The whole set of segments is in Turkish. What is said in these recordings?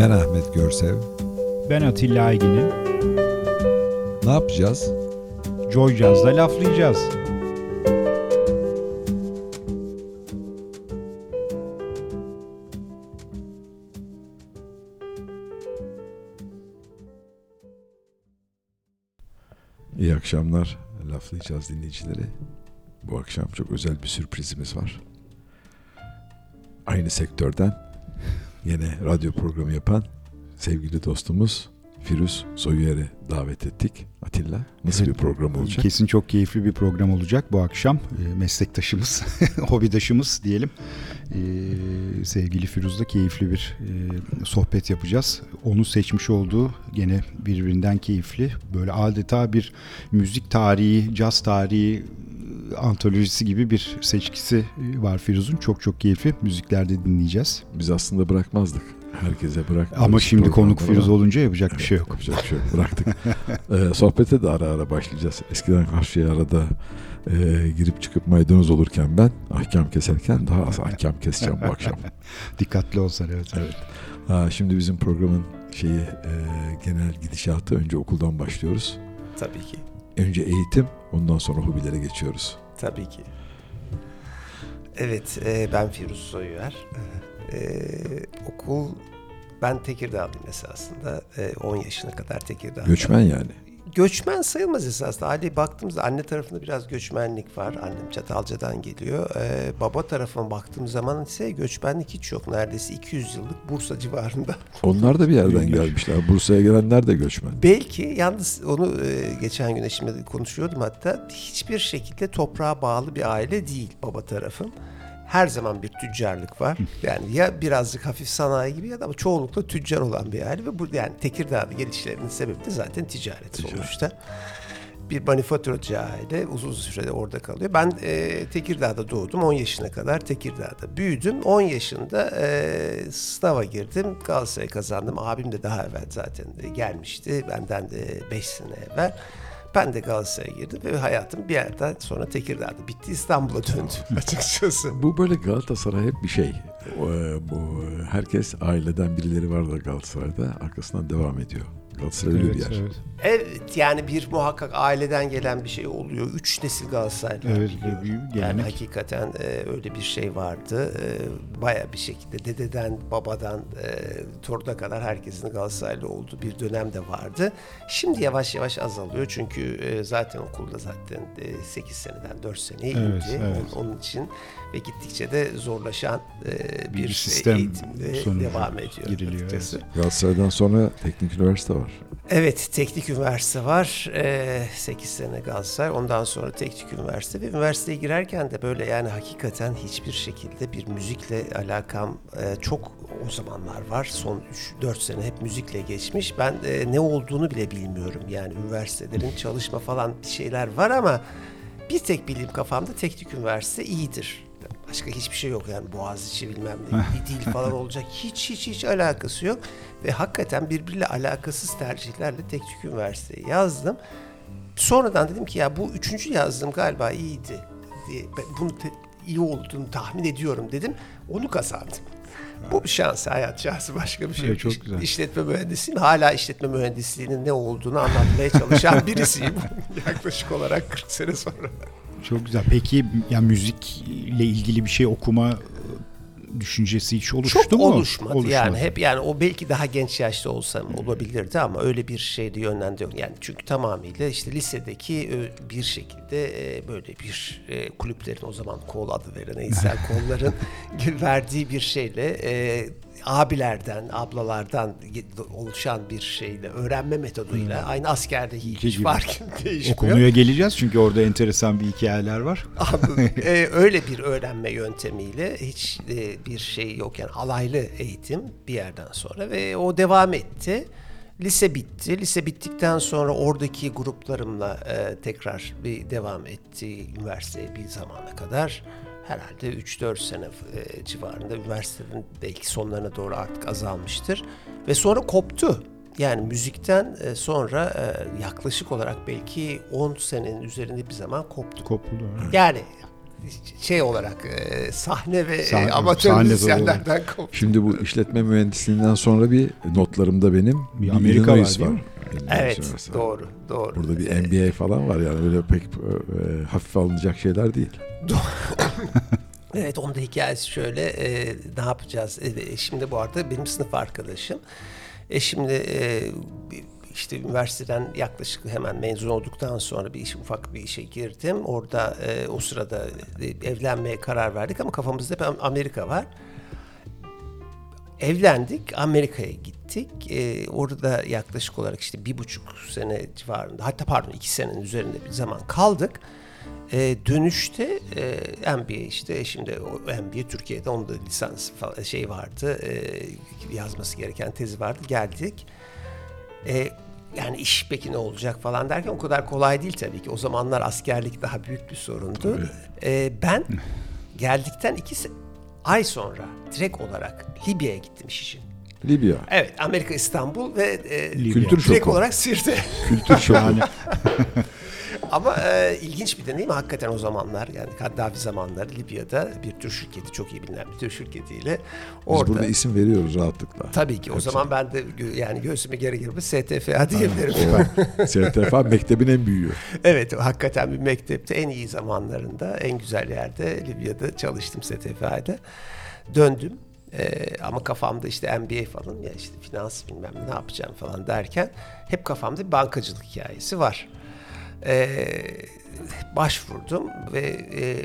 Ben Ahmet Görsev. Ben Atilla Aygin'im. Ne yapacağız? Joy Jazz'da laflayacağız. İyi akşamlar. Laflayacağız dinleyicileri. Bu akşam çok özel bir sürprizimiz var. Aynı sektörden yine radyo programı yapan sevgili dostumuz Firuz Soyuyer'i davet ettik. Atilla nasıl Evet, bir program olacak? Kesin çok keyifli bir program olacak bu akşam. Ee, meslektaşımız, hobidaşımız diyelim. Ee, sevgili Firuz'la keyifli bir e, sohbet yapacağız. Onun seçmiş olduğu gene birbirinden keyifli. Böyle adeta bir müzik tarihi, caz tarihi antolojisi gibi bir seçkisi e, var Firuz'un. Çok çok keyifli müziklerde dinleyeceğiz. Biz aslında bırakmazdık. Herkese bırak. Ama şimdi konuk. Firuz olunca yapacak bir Evet, şey yok. Yapacak bir şey yok. Bıraktık. Ee, sohbete de ara ara başlayacağız. Eskiden karşıya arada e, girip çıkıp maydanoz olurken ben ahkam keserken daha az ahkam keseceğim bu akşam. Dikkatli olsan evet. Evet. Ha, şimdi bizim programın şeyi e, genel gidişatı önce okuldan başlıyoruz. Tabii ki. Önce eğitim ondan sonra hobilere geçiyoruz. Tabii ki. Evet, e, ben Firuz Soyuer. E, okul, ben Tekirdağlıyım esasında. E, 10 yaşına kadar Tekirdağ'da. Göçmen yani. Göçmen sayılmaz esasında. Aile baktığımızda anne tarafında biraz göçmenlik var. Annem Çatalca'dan geliyor. E, baba tarafına baktığım zaman ise göçmenlik hiç yok. Neredeyse 200 yıllık Bursa civarında. Onlar da bir yerden gelmişler. Bursa'ya gelenler de göçmen. Belki yalnız onu e, geçen gün eşimle konuşuyordum hatta hiçbir şekilde toprağa bağlı bir aile değil baba tarafım. Her zaman bir tüccarlık var. Yani ya birazcık hafif sanayi gibi ya da çoğunlukla tüccar olan bir aile ve bu yani Tekirdağ'da gelişlerinin sebebi de zaten ticaret, Ticaret. sonuçta. Bir manifaturacı aile uzun sürede orada kalıyor. Ben e, Tekirdağ'da doğdum. 10 yaşına kadar Tekirdağ'da büyüdüm. 10 yaşında e, sınava girdim. Galatasaray kazandım. Abim de daha evvel zaten de gelmişti. Benden de 5 sene evvel. Ben de Galatasaray'a girdim ve hayatım bir yerden sonra Tekirdağ'da bitti. İstanbul'a döndüm açıkçası. Bu böyle Galatasaray hep bir şey. E, bu herkes aileden birileri var da Galatasaray'da arkasından devam ediyor. Galatasaray öyle bir yer. evet. Evet yani bir muhakkak aileden gelen bir şey oluyor. Üç nesil Galatasaraylılar Evet, bir Yani hakikaten e, öyle bir şey vardı. E, Baya bir şekilde dededen, babadan, e, toruna kadar herkesin Galatasaraylı olduğu bir dönem de vardı. Şimdi yavaş yavaş azalıyor çünkü e, zaten okulda zaten e, 8 seneden 4 seneye indi. Evet, evet. Onun, onun için ve gittikçe de zorlaşan e, bir, Bir sistem eğitimde devam ediyor giriliyor, açıkçası. Galatasaray'dan sonra teknik üniversite var. Evet, teknik üniversite var. Ee, 8 sene Galatasaray. Ondan sonra teknik üniversite ve üniversiteye girerken de böyle yani hakikaten hiçbir şekilde bir müzikle alakam e, çok o zamanlar var. Son 3-4 sene hep müzikle geçmiş. Ben e, ne olduğunu bile bilmiyorum. Yani üniversitelerin çalışma falan bir şeyler var ama bir tek bildiğim kafamda teknik üniversite iyidir. Başka hiçbir şey yok yani Boğaziçi bilmem ne bir dil falan olacak hiç hiç hiç alakası yok. Ve hakikaten birbiriyle alakasız tercihlerle teknik üniversiteye yazdım. Sonradan dedim ki ya bu üçüncü yazdığım galiba iyiydi diye bunu te- iyi olduğunu tahmin ediyorum dedim. Onu kazandım. Bu bir şans, hayat şansı başka bir şey Evet, çok güzel. İşletme mühendisiyim. Hala işletme mühendisliğinin ne olduğunu anlatmaya çalışan birisiyim. Yaklaşık olarak 40 sene sonra. Çok güzel. Peki ya müzikle ilgili bir şey okuma e, düşüncesi hiç oluştu Çok mu? oluşmadı. Yani hep yani o belki daha genç yaşta olsam olabilirdi ama öyle bir şeyde yönlendiriyor. Yani çünkü tamamıyla işte lisedeki e, bir şekilde e, böyle bir kulüplerin o zaman kol adı veren eğitsel kolların verdiği bir şeyle abilerden, ablalardan oluşan bir şeyle, öğrenme metoduyla aynı askerde hiç gibi. fark O değişmiyor. konuya geleceğiz çünkü orada enteresan bir hikayeler var. Ee, öyle bir öğrenme yöntemiyle hiç e, bir şey yok yani alaylı eğitim bir yerden sonra ve o devam etti. Lise bitti. Lise bittikten sonra oradaki gruplarımla e, tekrar bir devam etti üniversiteye bir zamana kadar. Herhalde 3-4 sene e, civarında üniversitenin belki sonlarına doğru artık azalmıştır. Ve sonra koptu. Yani müzikten e, sonra e, yaklaşık olarak belki 10 senenin üzerinde bir zaman koptu. Kopuldu. Yani şey olarak e, sahne ve Sahne- e, amatör sahne müzisyenlerden koptum. Şimdi bu işletme mühendisliğinden sonra bir notlarımda benim Bir Amerika Illinois var, Evet Üniversitesi. doğru doğru. Burada bir MBA falan var yani öyle pek e, hafif alınacak şeyler değil. Evet onun da hikayesi şöyle e, ne yapacağız? E, şimdi bu arada benim sınıf arkadaşım. E şimdi e, işte üniversiteden yaklaşık hemen mezun olduktan sonra bir iş, ufak bir işe girdim. Orada e, o sırada e, evlenmeye karar verdik ama kafamızda hep Amerika var. Evlendik, Amerika'ya gittik. Ee, orada yaklaşık olarak işte bir buçuk sene civarında, hatta pardon iki senenin üzerinde bir zaman kaldık. Ee, dönüşte e, MBA işte şimdi MBA Türkiye'de onun da lisans falan şey vardı, e, yazması gereken tezi vardı. Geldik. E, yani iş peki ne olacak falan derken o kadar kolay değil tabii ki. O zamanlar askerlik daha büyük bir sorundu. E, ben geldikten iki ay sonra direkt olarak Libya'ya gittim iş için. Libya. Evet Amerika İstanbul ve e, Libya. Kültür direkt şoku. olarak Sirte. Kültür şoku. Ama e, ilginç bir deneyim hakikaten o zamanlar yani Kaddafi zamanları Libya'da bir tür şirketi çok iyi bilinen bir tür şirketiyle Biz orada. burada isim veriyoruz rahatlıkla. Tabii ki o zaman ben de gö- yani göğsüme geri girip STFA diyebilirim. STFA mektebin en büyüğü. Evet hakikaten bir mektepte en iyi zamanlarında en güzel yerde Libya'da çalıştım STFA'da. Döndüm Ee, ama kafamda işte MBA falan ya işte finans bilmem ne yapacağım falan derken hep kafamda bir bankacılık hikayesi var. Ee, başvurdum ve e,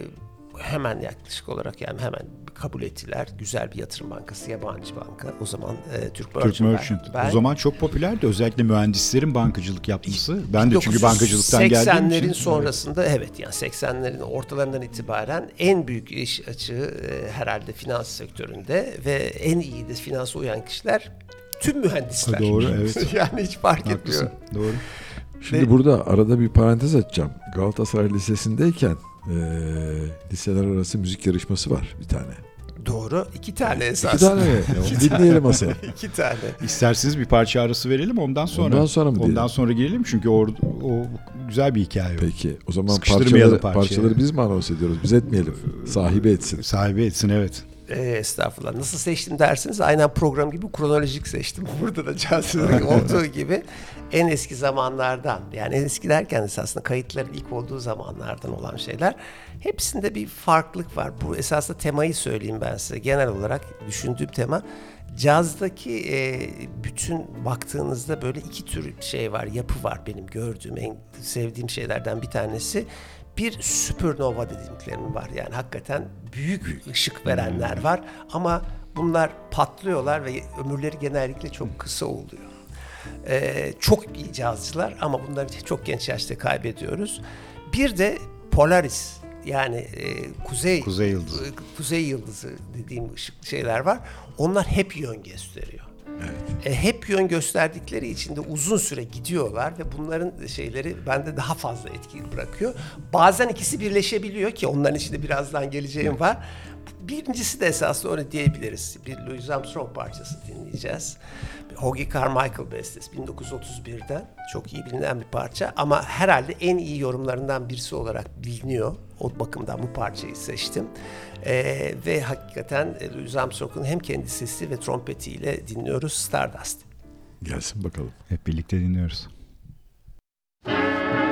hemen yaklaşık olarak yani hemen kabul ettiler. Güzel bir yatırım bankası, yabancı banka. O zaman e, Türk Türk Merchant. Merchant. Ben- O zaman çok popülerdi. Özellikle mühendislerin bankacılık yapması. Ben de çünkü bankacılıktan geldiğim için. 80'lerin sonrasında evet yani 80'lerin ortalarından itibaren en büyük iş açığı e, herhalde finans sektöründe ve en iyi de finansa uyan kişiler tüm mühendisler. Ha, doğru, evet. yani hiç fark etmiyor. Haklısın. Doğru. Şimdi Ve- burada arada bir parantez açacağım. Galatasaray Lisesi'ndeyken e, liseler arası müzik yarışması var bir tane. Doğru. iki tane esas. İki tane. Onu dinleyelim Hasan. iki tane. İsterseniz bir parça arası verelim ondan sonra. Ondan sonra mı Ondan diyelim? sonra girelim çünkü o, o güzel bir hikaye. o. Peki o zaman parçaları, parçayı. parçaları biz mi anons ediyoruz? Biz etmeyelim. Sahibi etsin. Sahibi etsin evet. Ee, estağfurullah. Nasıl seçtim dersiniz? Aynen program gibi kronolojik seçtim. Burada da Cansu'nun olduğu gibi en eski zamanlardan. Yani en eski derken esasında kayıtların ilk olduğu zamanlardan olan şeyler. Hepsinde bir farklılık var. Bu esasında temayı söyleyeyim ben size. Genel olarak düşündüğüm tema Cazdaki e, bütün baktığınızda böyle iki tür şey var, yapı var benim gördüğüm en sevdiğim şeylerden bir tanesi. Bir süpernova dediklerim var yani hakikaten büyük ışık verenler var ama bunlar patlıyorlar ve ömürleri genellikle çok kısa oluyor. Ee, çok iyi cazcılar ama bunları çok genç yaşta kaybediyoruz. Bir de Polaris yani e, kuzey Kuzey yıldızı. e, kuzey yıldızı dediğim ışık şeyler var. Onlar hep yön gösteriyor. E, hep yön gösterdikleri için de uzun süre gidiyorlar ve bunların şeyleri bende daha fazla etki bırakıyor. Bazen ikisi birleşebiliyor ki onların içinde birazdan geleceğim var. Birincisi de esasında öyle diyebiliriz. Bir Louis Armstrong parçası dinleyeceğiz. Hoagie Carmichael bestesi 1931'den çok iyi bilinen bir parça ama herhalde en iyi yorumlarından birisi olarak biliniyor. O bakımdan bu parçayı seçtim. Ee, ve hakikaten e, Louis Armstrong'un hem kendi sesi ve trompetiyle dinliyoruz Stardust. Gelsin bakalım. Hep birlikte dinliyoruz. Thank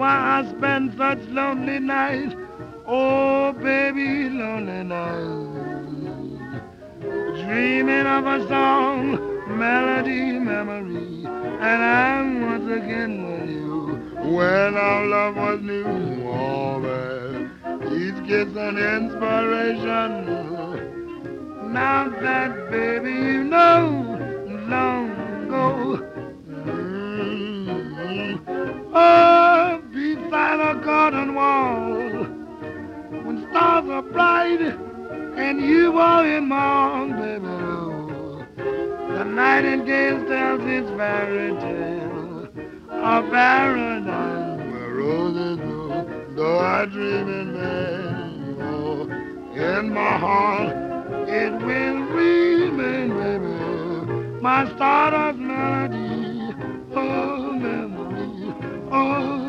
why I spend such lonely nights. Oh, baby, lonely nights. Dreaming of a song, melody, memory. And I'm once again with you when our love was new. Oh, baby, each kiss an inspiration. Now that, Though I dream in oh, in my heart it will remain, baby. My stardust melody, oh memory, oh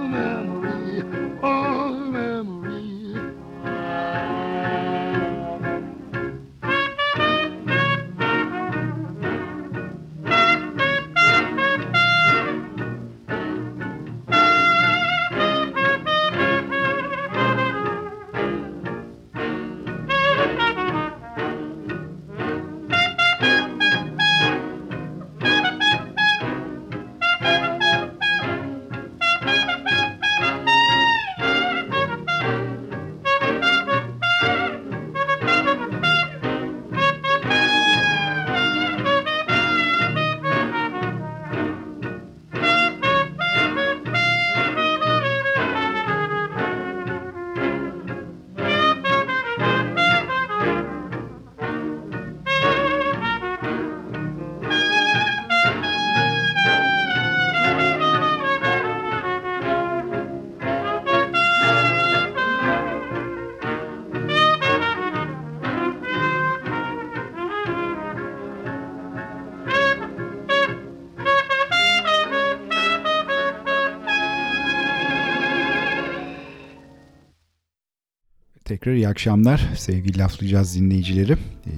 Tekrar iyi akşamlar sevgili laflayacağız dinleyicileri. Ee,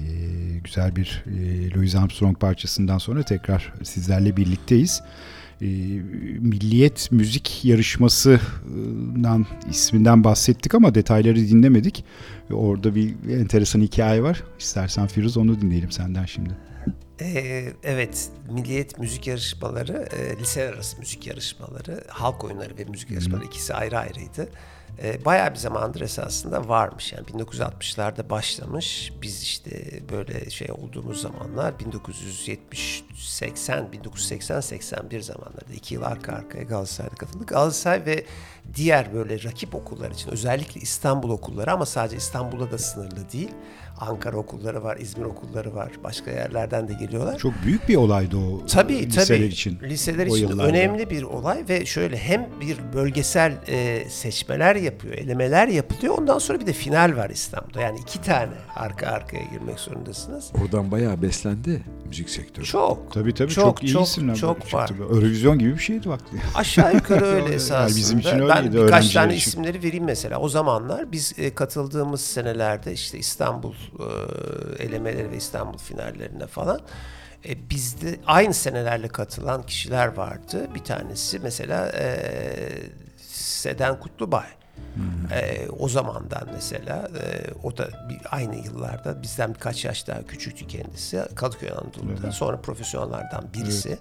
güzel bir e, Louis Armstrong parçasından sonra tekrar sizlerle birlikteyiz. Ee, Milliyet Müzik Yarışması'ndan isminden bahsettik ama detayları dinlemedik. Orada bir enteresan hikaye var. İstersen Firuz onu dinleyelim senden şimdi. Ee, evet, Milliyet Müzik Yarışmaları, e, liseler arası müzik yarışmaları, halk oyunları ve müzik yarışmaları ikisi ayrı ayrıydı. E, bayağı bir zamandır esasında varmış. Yani 1960'larda başlamış. Biz işte böyle şey olduğumuz zamanlar 1970 80 1980 81 zamanlarda iki yıl arka arkaya Galatasaray'da katıldık. Galatasaray ve diğer böyle rakip okullar için özellikle İstanbul okulları ama sadece İstanbul'da da sınırlı değil. Ankara okulları var, İzmir okulları var. Başka yerlerden de geliyorlar. Çok büyük bir olaydı o Tabii liseler tabii. için. Liseler için yıllarda. önemli bir olay ve şöyle hem bir bölgesel e, seçmeler yapıyor, elemeler yapılıyor. Ondan sonra bir de final var İstanbul'da. Yani iki tane arka arkaya girmek zorundasınız. Oradan bayağı beslendi müzik sektörü. Çok. Tabii tabii çok, çok, iyi çok, isimler çok çıktı. var. Eurovision gibi bir şeydi vakti. Aşağı yukarı öyle Yani esasında. bizim için ben birkaç tane için. isimleri vereyim mesela. O zamanlar biz e, katıldığımız senelerde işte İstanbul e, elemeleri ve İstanbul finallerine falan e, bizde aynı senelerle katılan kişiler vardı. Bir tanesi mesela e, Seden Kutlubay. E, o zamandan mesela e, o da bir, aynı yıllarda bizden birkaç yaş daha küçüktü kendisi Kadıköy Anadolu'da sonra profesyonellerden birisi.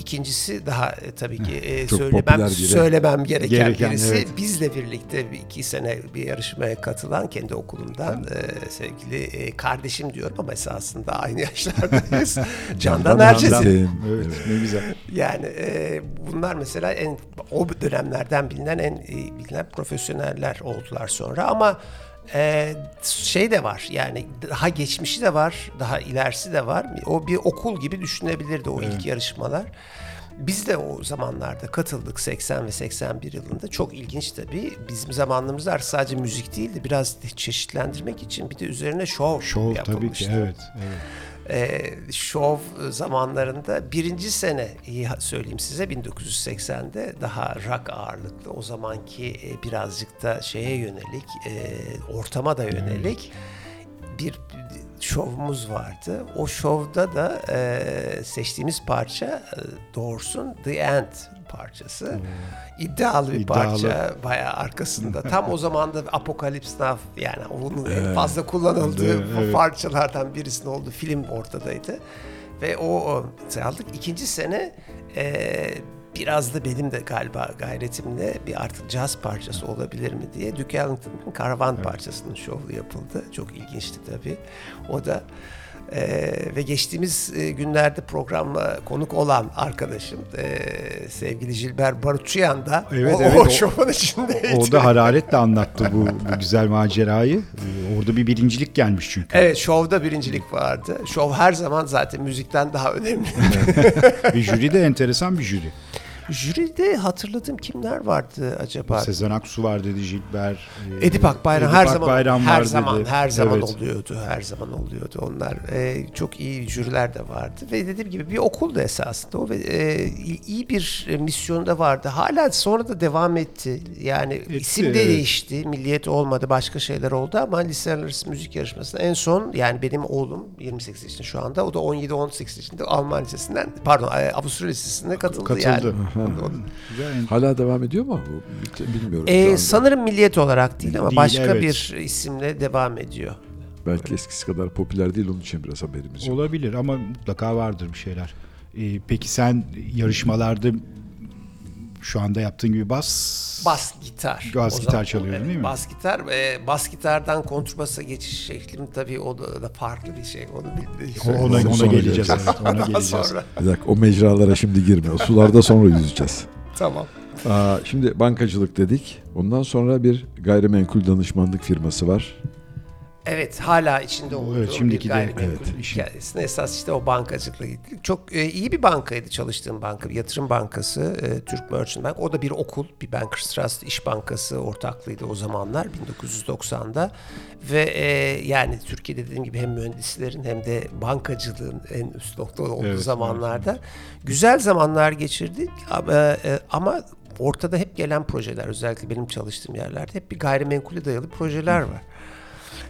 İkincisi daha e, tabii ki e, Çok söylemem biri. söylemem gereken, Gereken, birisi. evet. Bizle birlikte bir iki sene bir yarışmaya katılan kendi okulundan e, sevgili e, kardeşim diyorum ama esasında aynı yaşlardayız. Candan. Erçetin. Evet, ne güzel. Yani e, bunlar mesela en o dönemlerden bilinen en e, bilinen profesyoneller oldular sonra ama e, şey de var yani daha geçmişi de var daha ilerisi de var o bir okul gibi düşünebilirdi o ilk yarışmalar. Biz de o zamanlarda katıldık 80 ve 81 yılında. Çok ilginç tabii. Bizim zamanımızda artık sadece müzik değildi. Biraz çeşitlendirmek için bir de üzerine şov, Şov tabii yapılmıştı ki evet. evet. E, şov zamanlarında birinci sene iyi ha- söyleyeyim size 1980'de daha rock ağırlıklı o zamanki e, birazcık da şeye yönelik e, ortama da yönelik bir şovumuz vardı. O şovda da e, seçtiğimiz parça e, doğrusun The End parçası. İddialı bir İddialı. parça. Bayağı arkasında. Tam o zaman da Apocalypse Now yani onun en fazla kullanıldığı Evet, evet. parçalardan birisinin olduğu film ortadaydı. Ve o, o aldık. İkinci sene e, biraz da benim de galiba gayretimle bir artık caz parçası olabilir mi diye Duke Ellington'ın Karavan parçasının şovu yapıldı. Çok ilginçti tabii. O da e, ve geçtiğimiz e, günlerde programla konuk olan arkadaşım e, sevgili Gilbert Barutçuyan da Evet, o, evet, o o- şovun içindeydi. O da hararetle anlattı bu, bu güzel macerayı. Ee, Orada bir birincilik gelmiş çünkü. Evet şovda birincilik vardı. Şov her zaman zaten müzikten daha önemli. Ve jüri de enteresan bir jüri. Jüride hatırladığım kimler vardı acaba? Sezen Aksu var dedi Gilbert. e, Edip Akbayram Edip her zaman Akbayram her zaman dedi. her zaman Evet. oluyordu. Her zaman oluyordu onlar. Ee, çok iyi jüriler de vardı ve dediğim gibi bir okuldu esasında o ve e, iyi bir e, misyonu da vardı. Hala sonra da devam etti. Yani isim de evet. değişti. Milliyet olmadı, başka şeyler oldu ama liseler arası müzik yarışmasında en son yani benim oğlum 28 yaşında şu anda. O da 17-18 yaşında Alman lisesinden pardon e, Avusturya lisesine katıldı, Katıldı. yani. Hala devam ediyor mu? Bilmiyorum. Ee, sanırım milliyet olarak değil ama Değil, başka evet. bir isimle devam ediyor. Belki eskisi kadar popüler değil onun için biraz haberimiz yok. Olabilir ama mutlaka vardır bir şeyler. Ee, peki sen yarışmalarda şu anda yaptığın gibi bas Bas gitar. Bas O gitar zaman- çalıyorsun değil mi? Bas gitar. E, bas gitardan kontrbasa geçiş şeklim tabii o da, da farklı bir şey. Onu bil- ona, ona Sonra geleceğiz. geleceğiz. Evet, ona geleceğiz. sonra. Bir dakika o mecralara şimdi girme. O sularda sonra yüzeceğiz. Tamam. Aa, şimdi bankacılık dedik. Ondan sonra bir gayrimenkul danışmanlık firması var. Evet hala içinde olduğu Evet, şimdiki bir de, gayrimenkul evet, işin- hikayesinde esas işte o bankacılıkla ilgili. Çok e, iyi bir bankaydı çalıştığım banka. Yatırım bankası. e, Türk Merchant Bank. O da bir okul. Bir Bankers Trust İş Bankası ortaklığıydı o zamanlar 1990'da. Ve e, yani Türkiye'de dediğim gibi hem mühendislerin hem de bankacılığın en üst noktada olduğu Evet, zamanlarda güzel zamanlar geçirdik. Ama, e, ama ortada hep gelen projeler özellikle benim çalıştığım yerlerde hep bir gayrimenkule dayalı projeler var.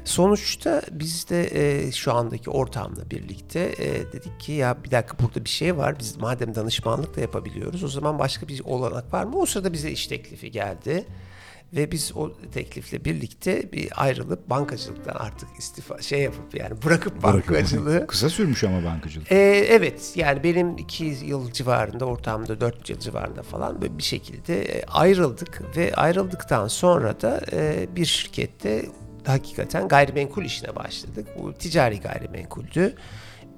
Sonuçta biz de e, şu andaki ortamla birlikte e, dedik ki ya bir dakika burada bir şey var. Biz madem danışmanlık da yapabiliyoruz o zaman başka bir olanak var mı? O sırada bize iş teklifi geldi. Ve biz o teklifle birlikte bir ayrılıp bankacılıktan artık istifa şey yapıp yani bırakıp bankacılığı Kısa sürmüş ama bankacılık. ee, evet yani benim iki yıl civarında ortamda dört yıl civarında falan böyle bir şekilde e, ayrıldık ve ayrıldıktan sonra da e, bir şirkette hakikaten gayrimenkul işine başladık. Bu ticari gayrimenkuldü.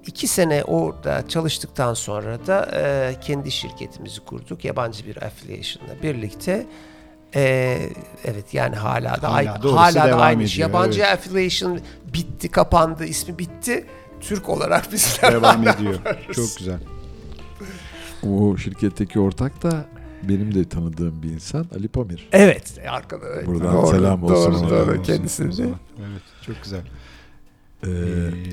İki sene orada çalıştıktan sonra da e, kendi şirketimizi kurduk. Yabancı bir affiliation'la birlikte. E, evet yani hala da Hala orası hala da aynı ediyor, Yabancı evet. affiliation bitti, kapandı, ismi bitti. Türk olarak bizler Devam ediyor. varız. Çok güzel. O şirketteki ortak da benim de tanıdığım bir insan Ali Pamir. Evet, arkada. Evet. Buradan selam olsun Doğru, doğru. Kendisine. Evet, çok güzel. Ee, Ee,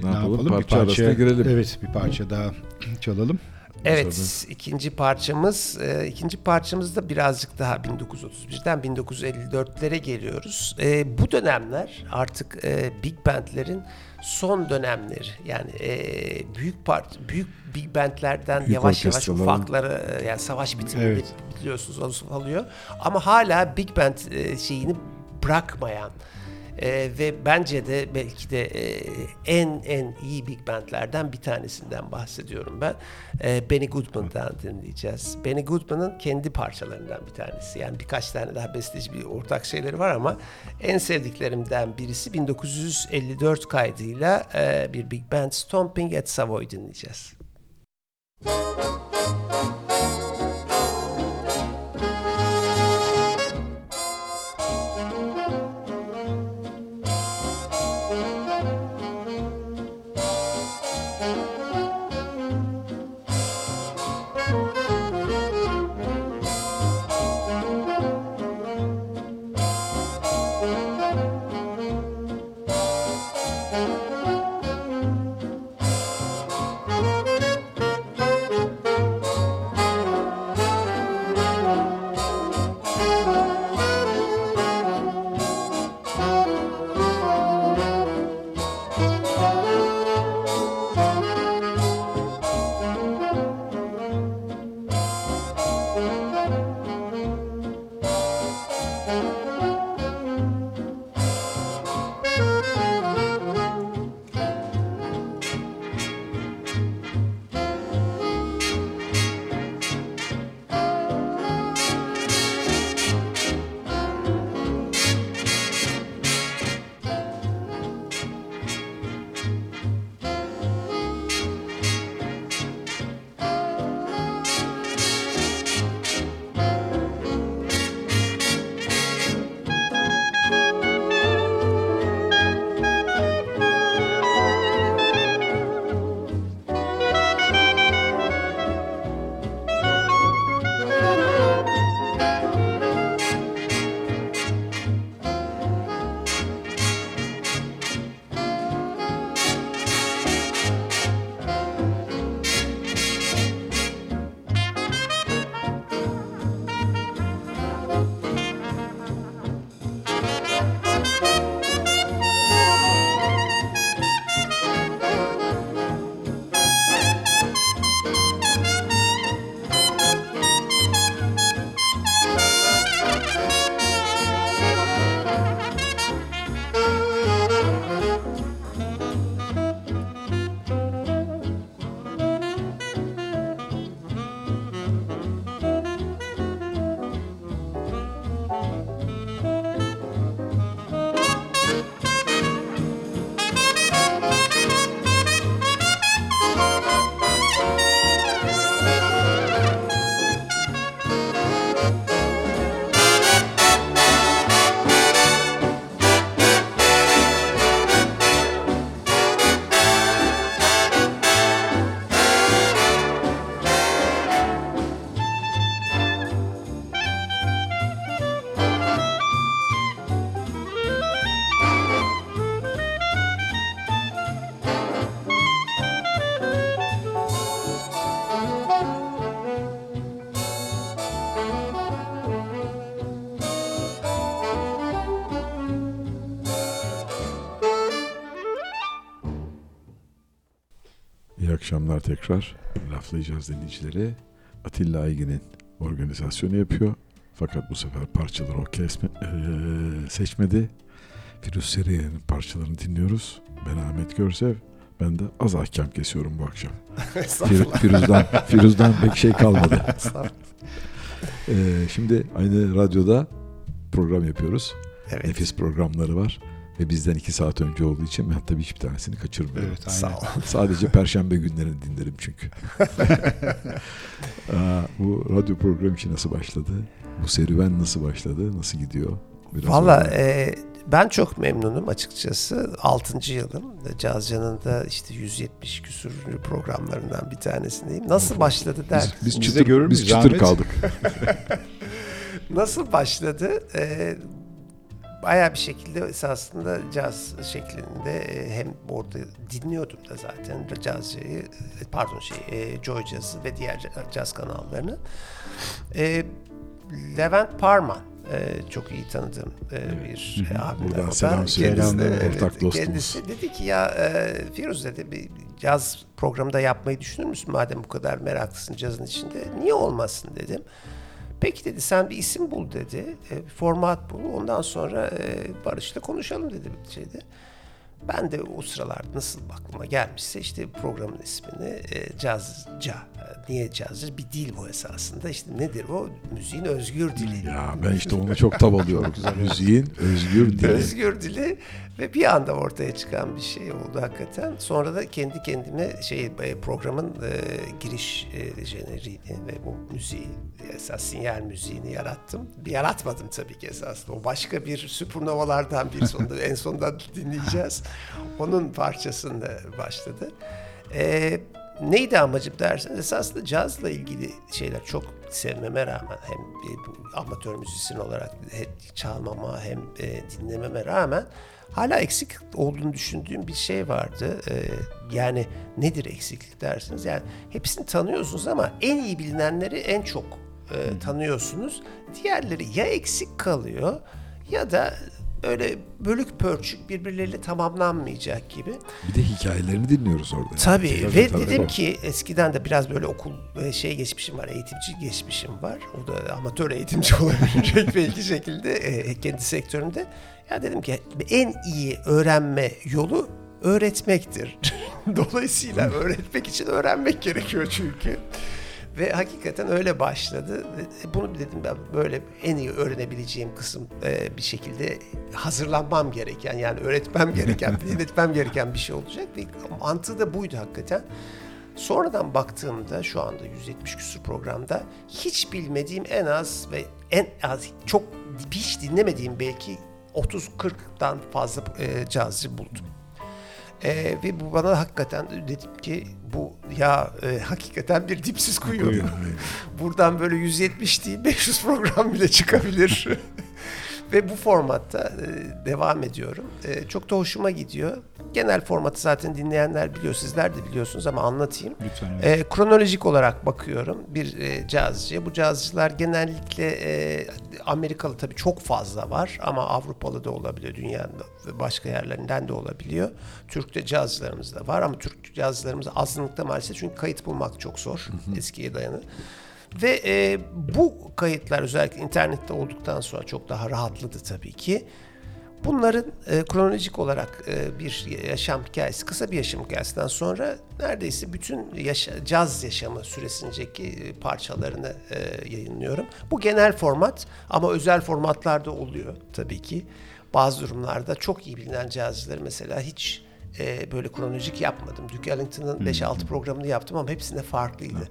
ne, yapalım? Bir Parça, girelim. Evet, bir parça daha çalalım. Evet, ikinci parçamız, e, ikinci parçamız da birazcık daha 1931'den 1954'lere geliyoruz. E, bu dönemler artık e, big bandlerin son dönemleri. Yani e, büyük part, büyük big bandlerden Büyük yavaş yavaş ufakları, e, yani savaş bitimi Evet. biliyorsunuz alıyor. Ama hala big band e, şeyini bırakmayan e, ve bence de belki de e, en en iyi big bandlerden bir tanesinden bahsediyorum ben. E, Benny Goodman'dan dinleyeceğiz. Benny Goodman'ın kendi parçalarından bir tanesi. Yani birkaç tane daha besteci bir ortak şeyleri var ama en sevdiklerimden birisi 1954 kaydıyla e, bir big band Stomping at Savoy dinleyeceğiz. Thank tekrar. Laflayacağız dinleyicileri. Atilla Aygin'in organizasyonu yapıyor. Fakat bu sefer parçaları o kesme, eee, seçmedi. Firuz Seriye'nin parçalarını dinliyoruz. Ben Ahmet Görsev. Ben de az ahkam kesiyorum bu akşam. Fir-. Firuz'dan, Firuz'dan pek şey kalmadı. Eee, şimdi aynı radyoda program yapıyoruz. evet. Nefis programları var. Ve bizden iki saat önce olduğu için ben tabii hiçbir tanesini kaçırmıyorum. Evet aynen. Sağ ol. Sadece perşembe günlerini dinlerim çünkü. Aa, bu radyo programı için nasıl başladı? Bu serüven nasıl başladı? Nasıl gidiyor? Biraz Valla e, ben çok memnunum açıkçası. 6. yılım. Cazcan'ın da işte 170 küsurlu programlarından bir tanesindeyim. Nasıl başladı der. biz, biz çıtır, biz çıtır kaldık. Nasıl başladı? Ee, bayağı bir şekilde esasında caz şeklinde e, hem orada dinliyordum da zaten cazcıyı pardon şey e, Joy Jazz'ı ve diğer ca- caz kanallarını. E, Levent Parman e, çok iyi tanıdığım e, bir abim. Buradan da selam söyle. kendisi de- Selam, evet, ortak dostumuz. Kendisi dedi ki ya e, Firuz dedi bir caz programında yapmayı düşünür müsün madem bu kadar meraklısın cazın içinde? Niye olmasın dedim. Peki dedi sen bir isim bul dedi. E, format bul. Ondan sonra e, Barış'la konuşalım dedi bir şeydi. Ben de o sıralar nasıl aklıma gelmişse işte programın ismini e, cazca. Niye cazca? Bir dil bu esasında. İşte nedir o? Müziğin özgür dili. Ya ben işte onu çok tav alıyorum. Müziğin özgür dili. Özgür dili ve bir anda ortaya çıkan bir şey oldu hakikaten. Sonra da kendi kendime şey e, programın e, giriş e, jeneriğini ve bu müziği esas sinyal müziğini yarattım. Bir yaratmadım tabii ki esasında. O başka bir süpernovalardan bir sonunda en sonunda dinleyeceğiz. Onun parçasında başladı. E, neydi amacım derseniz esasında cazla ilgili şeyler çok sevmeme rağmen hem bir amatör müzisyen olarak çalmama hem e, dinlememe rağmen hala eksik olduğunu düşündüğüm bir şey vardı. E, yani nedir eksiklik dersiniz? Yani hepsini tanıyorsunuz ama en iyi bilinenleri en çok e, tanıyorsunuz. Diğerleri ya eksik kalıyor ya da böyle bölük pörçük birbirleriyle tamamlanmayacak gibi. Bir de hikayelerini dinliyoruz orada. Tabii, Tabii, ve tabii. dedim ki eskiden de biraz böyle okul e, şey geçmişim var, eğitimci geçmişim var. O da amatör eğitimci olabilecek belki şekilde e, kendi sektörümde. Ya dedim ki en iyi öğrenme yolu öğretmektir. Dolayısıyla öğretmek için öğrenmek gerekiyor çünkü. Ve hakikaten öyle başladı. Bunu dedim ben böyle en iyi öğrenebileceğim kısım e, bir şekilde hazırlanmam gereken yani öğretmem gereken, yönetmem gereken bir şey olacak. Ve mantığı da buydu hakikaten. Sonradan baktığımda şu anda 170 küsur programda hiç bilmediğim en az ve en az çok hiç dinlemediğim belki 30-40'dan fazla e, cazcı buldum. E, ve bu bana hakikaten dedim ki bu ya e, hakikaten bir dipsiz kuyu. Kuyu, Buradan böyle 170 değil 500 program bile çıkabilir. ve bu formatta e, devam ediyorum. E, çok da hoşuma gidiyor. Genel formatı zaten dinleyenler biliyor, sizler de biliyorsunuz ama anlatayım. Lütfen. evet. E, kronolojik olarak bakıyorum bir e, cazcıya. Bu cazcılar genellikle e, Amerikalı tabii çok fazla var ama Avrupalı da olabiliyor, dünyanın başka yerlerinden de olabiliyor. Türk'te cazcılarımız da var ama Türk cazcılarımız azınlıkta maalesef çünkü kayıt bulmak çok zor eskiye dayanır. Ve e, bu kayıtlar özellikle internette olduktan sonra çok daha rahatladı tabii ki. Bunların e, kronolojik olarak e, bir yaşam hikayesi, kısa bir yaşam hikayesinden sonra neredeyse bütün yaşa, caz yaşamı süresindeki e, parçalarını e, yayınlıyorum. Bu genel format ama özel formatlar da oluyor tabii ki. Bazı durumlarda çok iyi bilinen cazcıları mesela hiç e, böyle kronolojik yapmadım. Duke Ellington'ın 5-6 programını yaptım ama hepsinde farklıydı.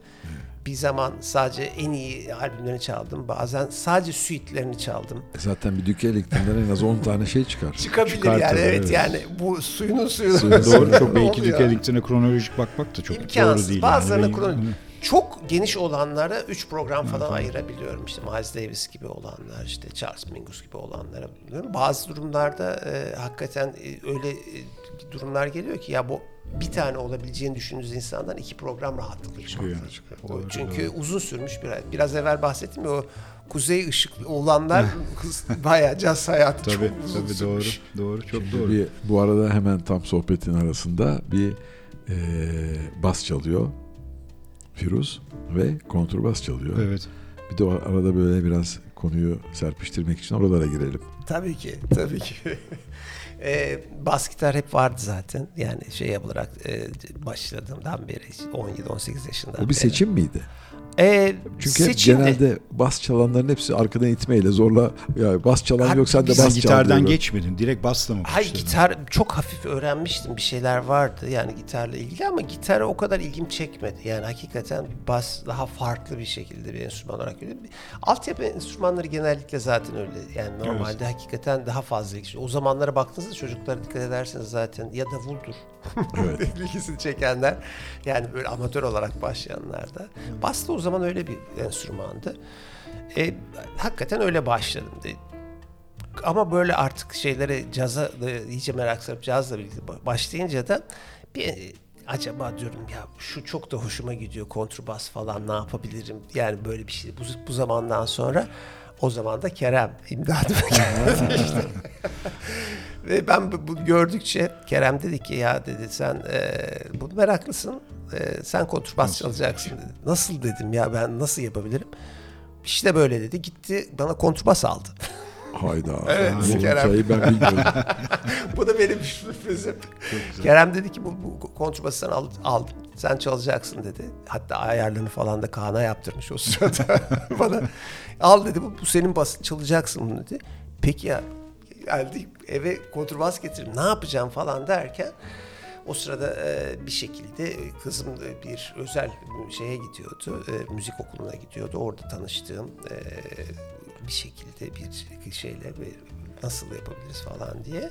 Bir zaman sadece en iyi albümlerini çaldım. Bazen sadece suite'lerini çaldım. E Zaten bir Duke Ellington'dan en az 10 tane şey çıkar. Çıkabilir Çıkar yani evet, evet. yani bu suyunun suyunu Suyun Doğru çok belki. Duke Ellington'a kronolojik bakmak da çok İmkansız. doğru değil. Bazılarına yani. kronolojik. Çok geniş olanlara 3 program falan ayırabiliyorum. İşte Miles Davis gibi olanlar, işte Charles Mingus gibi olanlara. Bazı durumlarda e, hakikaten e, öyle e, durumlar geliyor ki ya bu bir tane olabileceğini düşündüğünüz insandan iki program rahatlıkla çıkıyor. O Doğru, Çünkü uzun sürmüş bir hayat. Biraz evvel bahsettim ya o kuzey ışıklı olanlar bayağı caz hayatı Tabii çok uzun tabii doğru. sürmüş. Doğru çok Şimdi doğru. bir, bu arada hemen tam sohbetin arasında bir e, bas çalıyor Firuz ve kontrbas çalıyor. Evet. Bir de o arada böyle biraz konuyu serpiştirmek için oralara girelim. Tabii ki, tabii ki. e, bas gitar hep vardı zaten. Yani şey yapılarak e, başladığımdan beri 17-18 yaşından O bir beri. seçim miydi? E, Çünkü hep seçimdi. genelde bas çalanların hepsi arkadan itmeyle zorla ya bas çalan Abi yok sen de bas çal gitardan diyorlar. geçmedin. Direkt basla mı Hayır gitar çok hafif öğrenmiştim bir şeyler vardı yani gitarla ilgili ama gitara o kadar ilgim çekmedi. Yani hakikaten bas daha farklı bir şekilde bir enstrüman olarak görüyorum. Altyapı enstrümanları genellikle zaten öyle. Yani normalde hakikaten daha fazla ilgi. O zamanlara baktığınızda çocuklara dikkat ederseniz zaten ya davuldur. Evet. ilgisini çekenler yani böyle amatör olarak başlayanlar da. Bas da o zaman öyle bir enstrümandı. E, hakikaten öyle başladım. De, ama böyle artık şeylere caza da iyice merak sarıp cazla birlikte ba- başlayınca da bir e, acaba diyorum ya şu çok da hoşuma gidiyor kontrbas falan ne yapabilirim yani böyle bir şey bu, bu zamandan sonra o zaman da Kerem imdadıma geldi işte. Ve ben bu, gördükçe Kerem dedi ki ya dedi sen e, bu meraklısın e, sen kontrbas çalacaksın dedi. Nasıl dedim ya ben nasıl yapabilirim? İşte böyle dedi gitti bana kontrbas aldı. Hayda. Evet, Bu Kerem. ben bilmiyordum. bu da benim sürprizim. Kerem dedi ki bu, bu kontrbası sen al, aldım. Sen çalacaksın dedi. Hatta ayarlarını falan da Kaan'a yaptırmış o sırada bana. Al dedi bu, bu senin basın çalacaksın bunu dedi. Peki ya geldik eve kontrbas getirdim ne yapacağım falan derken o sırada e, bir şekilde kızım bir özel şeye gidiyordu. e, müzik okuluna gidiyordu. Orada tanıştığım e, bir şekilde bir şeyle bir nasıl yapabiliriz falan diye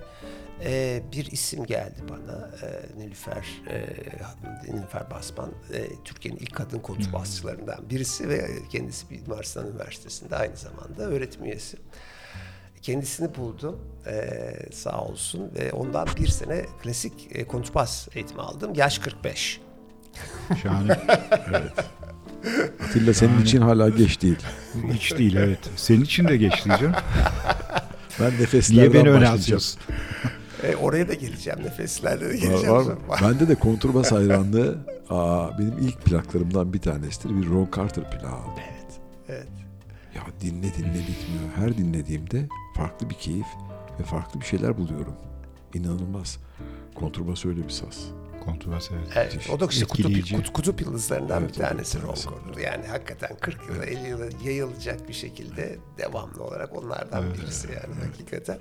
e, bir isim geldi bana e, Nilüfer e, Nilüfer Basman e, Türkiye'nin ilk kadın kontrbasçılarından birisi ve kendisi bir Marslan Üniversitesi'nde aynı zamanda öğretim üyesi. Kendisini buldum e, sağ olsun ve ondan bir sene klasik e, kontrbas eğitimi aldım. Yaş 45. Şahane. Atilla senin için hala geç değil. Hiç değil evet. Senin için de geç diyeceğim. Ben nefeslerden Niye beni öne atıyorsun? E, oraya da geleceğim nefeslerde de Var, geleceğim. var mı? Bende de kontrbas hayranlığı aa, benim ilk plaklarımdan bir tanesidir. Bir Ron Carter plağı. Evet. Evet. Ya dinle dinle bitmiyor. Her dinlediğimde farklı bir keyif ve farklı bir şeyler buluyorum. İnanılmaz. Kontrbas öyle bir saz. Kontrbas evet. Evet, o da işte kutup, Etkileyici. kutup, kutup yıldızlarından Evet, bir tanesi evet, Ron evet. Yani hakikaten 40 yıla 50 yıla yayılacak bir şekilde devamlı olarak onlardan birisi yani hakikaten.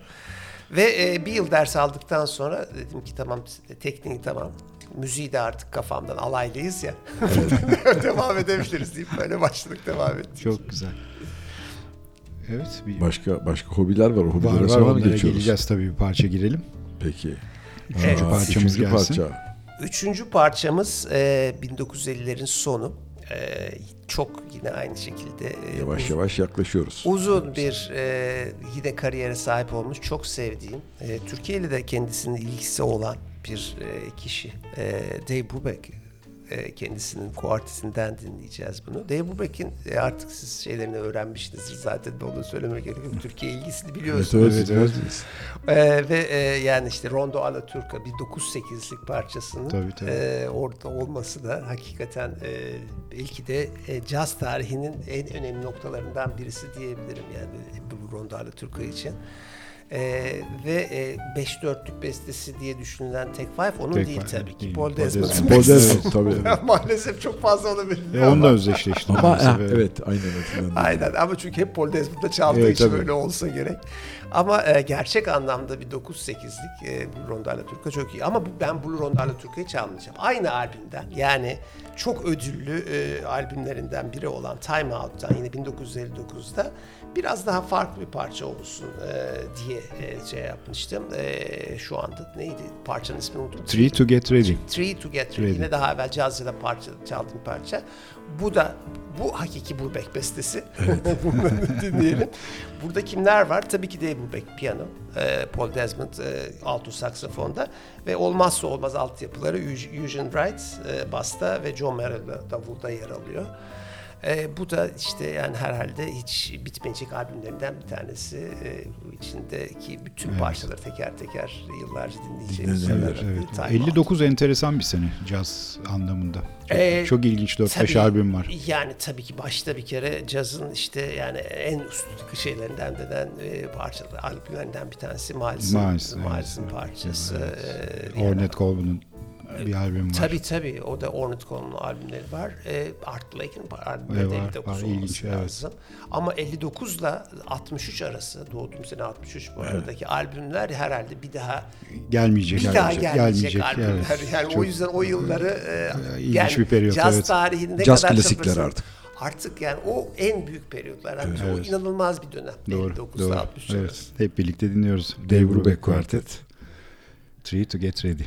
Ve e, bir yıl ders aldıktan sonra dedim ki tamam tekniği tamam. Müziği de artık kafamdan alaylıyız ya. devam edebiliriz deyip böyle başladık devam ettik. Çok güzel. Evet. Bir Başka başka hobiler var. O var hobilere var onlara geçiyoruz? geleceğiz tabii bir parça girelim. Peki. Üçüncü Aa, parçamız üçüncü gelsin. parça. Üçüncü parçamız e, 1950'lerin sonu. E, çok yine aynı şekilde e, Yavaş uzun- yavaş yaklaşıyoruz. Uzun bir e, yine kariyere sahip olmuş, çok sevdiğim, e, Türkiye ile de kendisinin ilgisi olan bir e, kişi. E, Dave Brubeck kendisinin kuartetinden dinleyeceğiz bunu. Dave Brubeck'in e, artık siz şeylerini öğrenmişsinizdir zaten de onu söylemek gerekiyor. Türkiye ilgisini biliyorsunuz. evet, evet. evet. Ee, ve e, yani işte Rondo Alaturka bir 9-8'lik parçasının Tabii, tabii. e, orada olması da hakikaten e, belki de e, caz tarihinin en önemli noktalarından birisi diyebilirim yani bu Rondo Alaturka için. E, ve e, 5-4'lük bestesi diye düşünülen Tek Five onun Tek değil Five tabii ki. Paul Desmond'ın Desmond. Paul bestesi. Desmond tabii. Maalesef çok fazla onu bilmiyorum. E, onunla özdeşleştim. Ama evet aynen hatırladım. Aynen ama çünkü hep Paul Desmond'da çaldığı Evet, için tabii. öyle olsa gerek. Ama e, gerçek anlamda bir 9-8'lik e, Blue Rondo Alaturka çok iyi. Ama bu, ben Blue Rondo Alaturka'yı çalmayacağım. Aynı albümden yani çok ödüllü e, albümlerinden biri olan Time Out'tan yine 1959'da biraz daha farklı bir parça olsun e, diye e, şey yapmıştım. E, şu anda neydi? Parçanın ismini unuttum. Three to get ready. Three to Get Ready. Yine daha evvel Cazcı'da parça, çaldığım parça. Bu da bu hakiki Brubeck bestesi. Bunları dinleyelim. Burada kimler var? Tabii ki Dave Brubeck piyano, e, Paul Desmond e, alto saksafonda ve olmazsa olmaz altyapıları Eugene Wright e, basta ve John Merrill davulda yer alıyor. E, bu da işte yani herhalde hiç bitmeyecek albümlerinden bir tanesi. E, bu içindeki bütün Evet. parçaları teker teker yıllarca dinleyeceğimiz. Evet, evet. Time Out. 59 enteresan bir sene caz anlamında. Çok, Ee, çok ilginç 4-5 Tabii, albüm var. Yani tabii ki başta bir kere cazın işte yani en üstündeki şeylerinden denen e, parçalar, albümlerinden bir tanesi Miles'ın Miles, evet. Miles'ın parçası. e, yani- Ornette Coleman'ın bir albüm var. Tabii tabii o da Ornette Coleman'ın albümleri var. E, Art Blake'in albümleri Evet, de var, 59 var, ilginç, evet. lazım. Ama 59 ile 63 arası doğduğum sene 63 bu aradaki albümler herhalde bir daha Gelmeyecek. bir daha gelmeyecek, gelmeyecek, albümler. evet. Yani o Çok- yüzden o yılları e, ilginç yani bir periyot, Caz evet. tarihinde Caz kadar klasikleri çaprazı- artık. Artık yani o en büyük periyotlar. Yani o Evet. inanılmaz bir dönem. Doğru, 59 doğru. ile 63 Evet, hep birlikte dinliyoruz. Dave Brubeck Quartet. Three to Get Ready.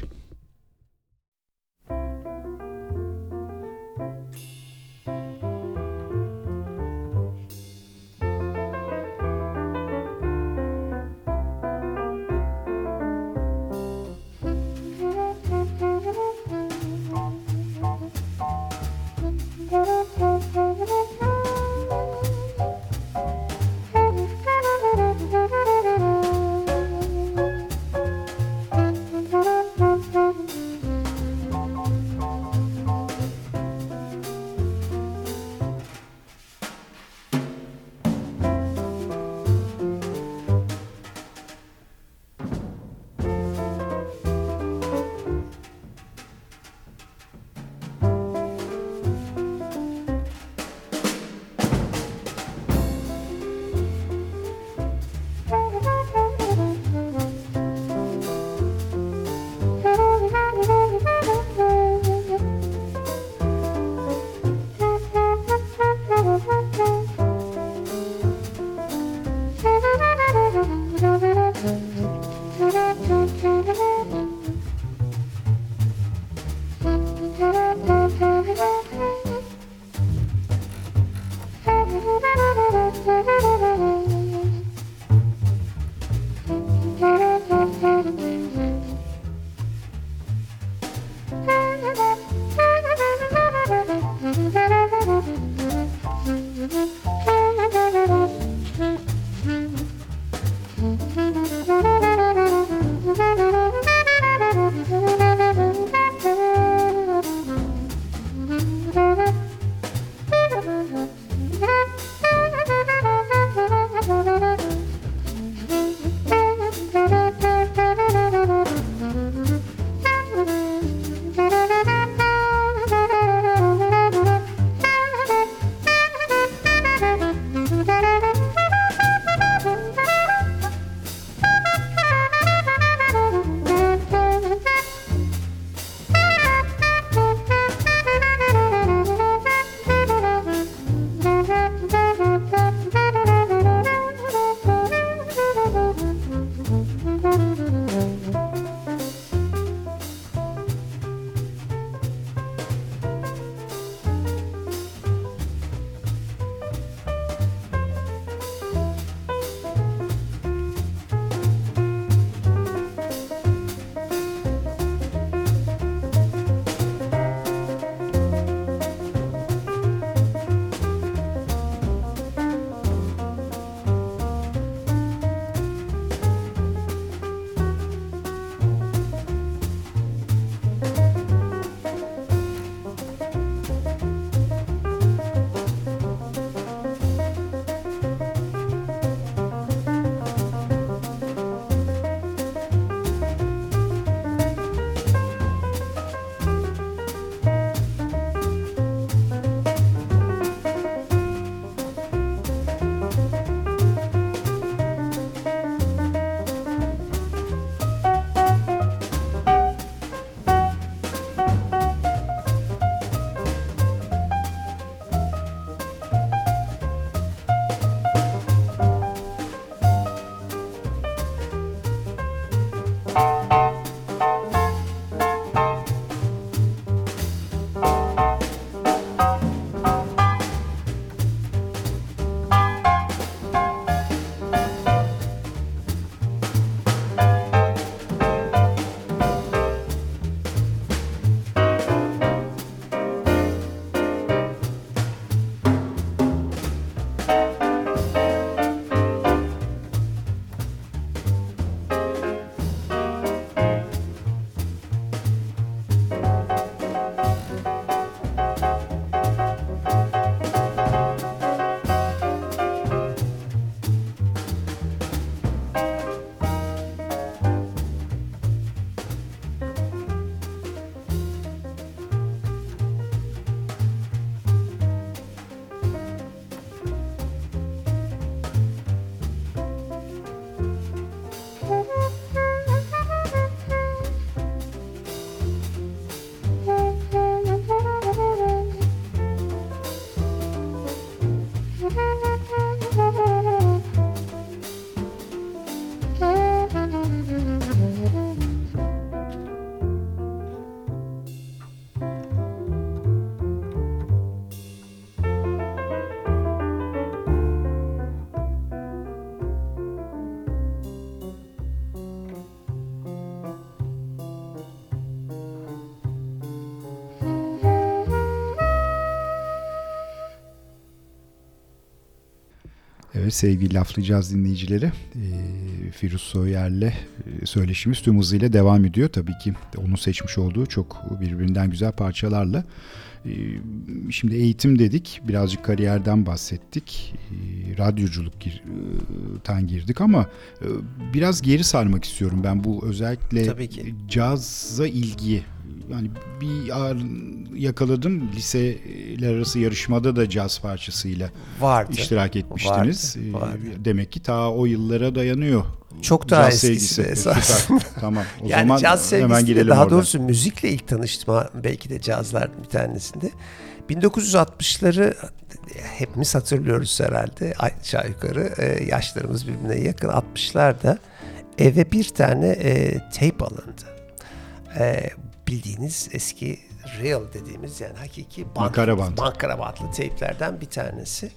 Evet sevgili laflayacağız dinleyicileri. E, Firuz Soyer'le e, söyleşimiz tüm hızıyla devam ediyor. Tabii ki onun seçmiş olduğu çok birbirinden güzel parçalarla. E, şimdi eğitim dedik, birazcık kariyerden bahsettik. E, radyoculuktan girdik ama e, biraz geri sarmak istiyorum ben bu özellikle Tabii ki. cazza ilgiyi yani bir yakaladım liseler arası yarışmada da caz parçasıyla Vardı. iştirak etmiştiniz. Vardı, vardı. Ee, Demek ki ta o yıllara dayanıyor. Çok daha Caz eskisi sevgisi. esasında. Tamam. O yani zaman caz hemen sevgisi de girelim daha oradan. doğrusu müzikle ilk tanıştım belki de cazlar bir tanesinde. 1960'ları hepimiz hatırlıyoruz herhalde aşağı yukarı e, yaşlarımız birbirine yakın 60'larda eve bir tane e, tape alındı. E, bildiğiniz eski real dediğimiz yani hakiki band, Makara bantlı teyplerden bir tanesi.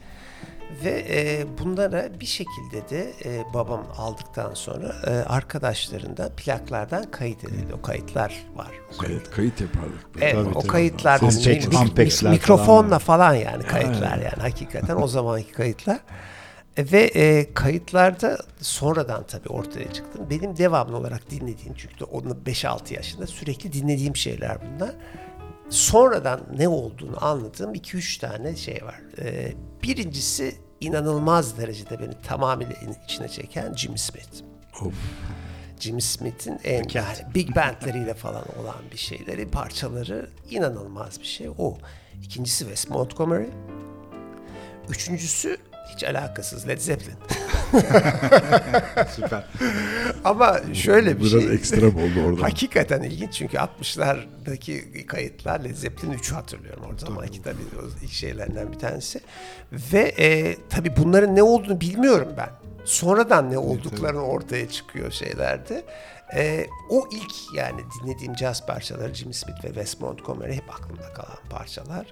Ve e, bunlara bir şekilde de e, babam aldıktan sonra e, arkadaşlarından plaklardan kayıt edildi. O kayıtlar var. O kayıt. Kayıt, kayıt yapardık. Evet, Tabii, o kayıtlar Ses mikrofonla falan falan yani kayıtlar yani hakikaten o zamanki kayıtlar. E, Ve e, kayıtlarda sonradan tabii ortaya çıktı. Benim devamlı olarak dinlediğim çünkü de onun 5-6 yaşında sürekli dinlediğim şeyler bunlar. Sonradan ne olduğunu anladığım 2-3 tane şey var. E, birincisi inanılmaz derecede beni tamamıyla in- içine çeken Jimmy Smith. Of. Jimmy Smith'in en yani big bandleriyle falan olan bir şeyleri, parçaları inanılmaz bir şey. O. İkincisi Wes Montgomery. Üçüncüsü hiç alakasız Led Zeppelin. Süper. Ama şöyle bir Biraz şey. ekstrem oldu orada. Hakikaten ilginç çünkü 60'lardaki kayıtlar Led Zeppelin 3'ü hatırlıyorum orada zamanki tabii o ilk şeylerinden bir tanesi. Ve e, tabii bunların ne olduğunu bilmiyorum ben. Sonradan ne olduklarını ortaya çıkıyor şeylerde. E, o ilk yani dinlediğim caz parçaları Jimmy Smith ve Wes Montgomery hep aklımda kalan parçalar.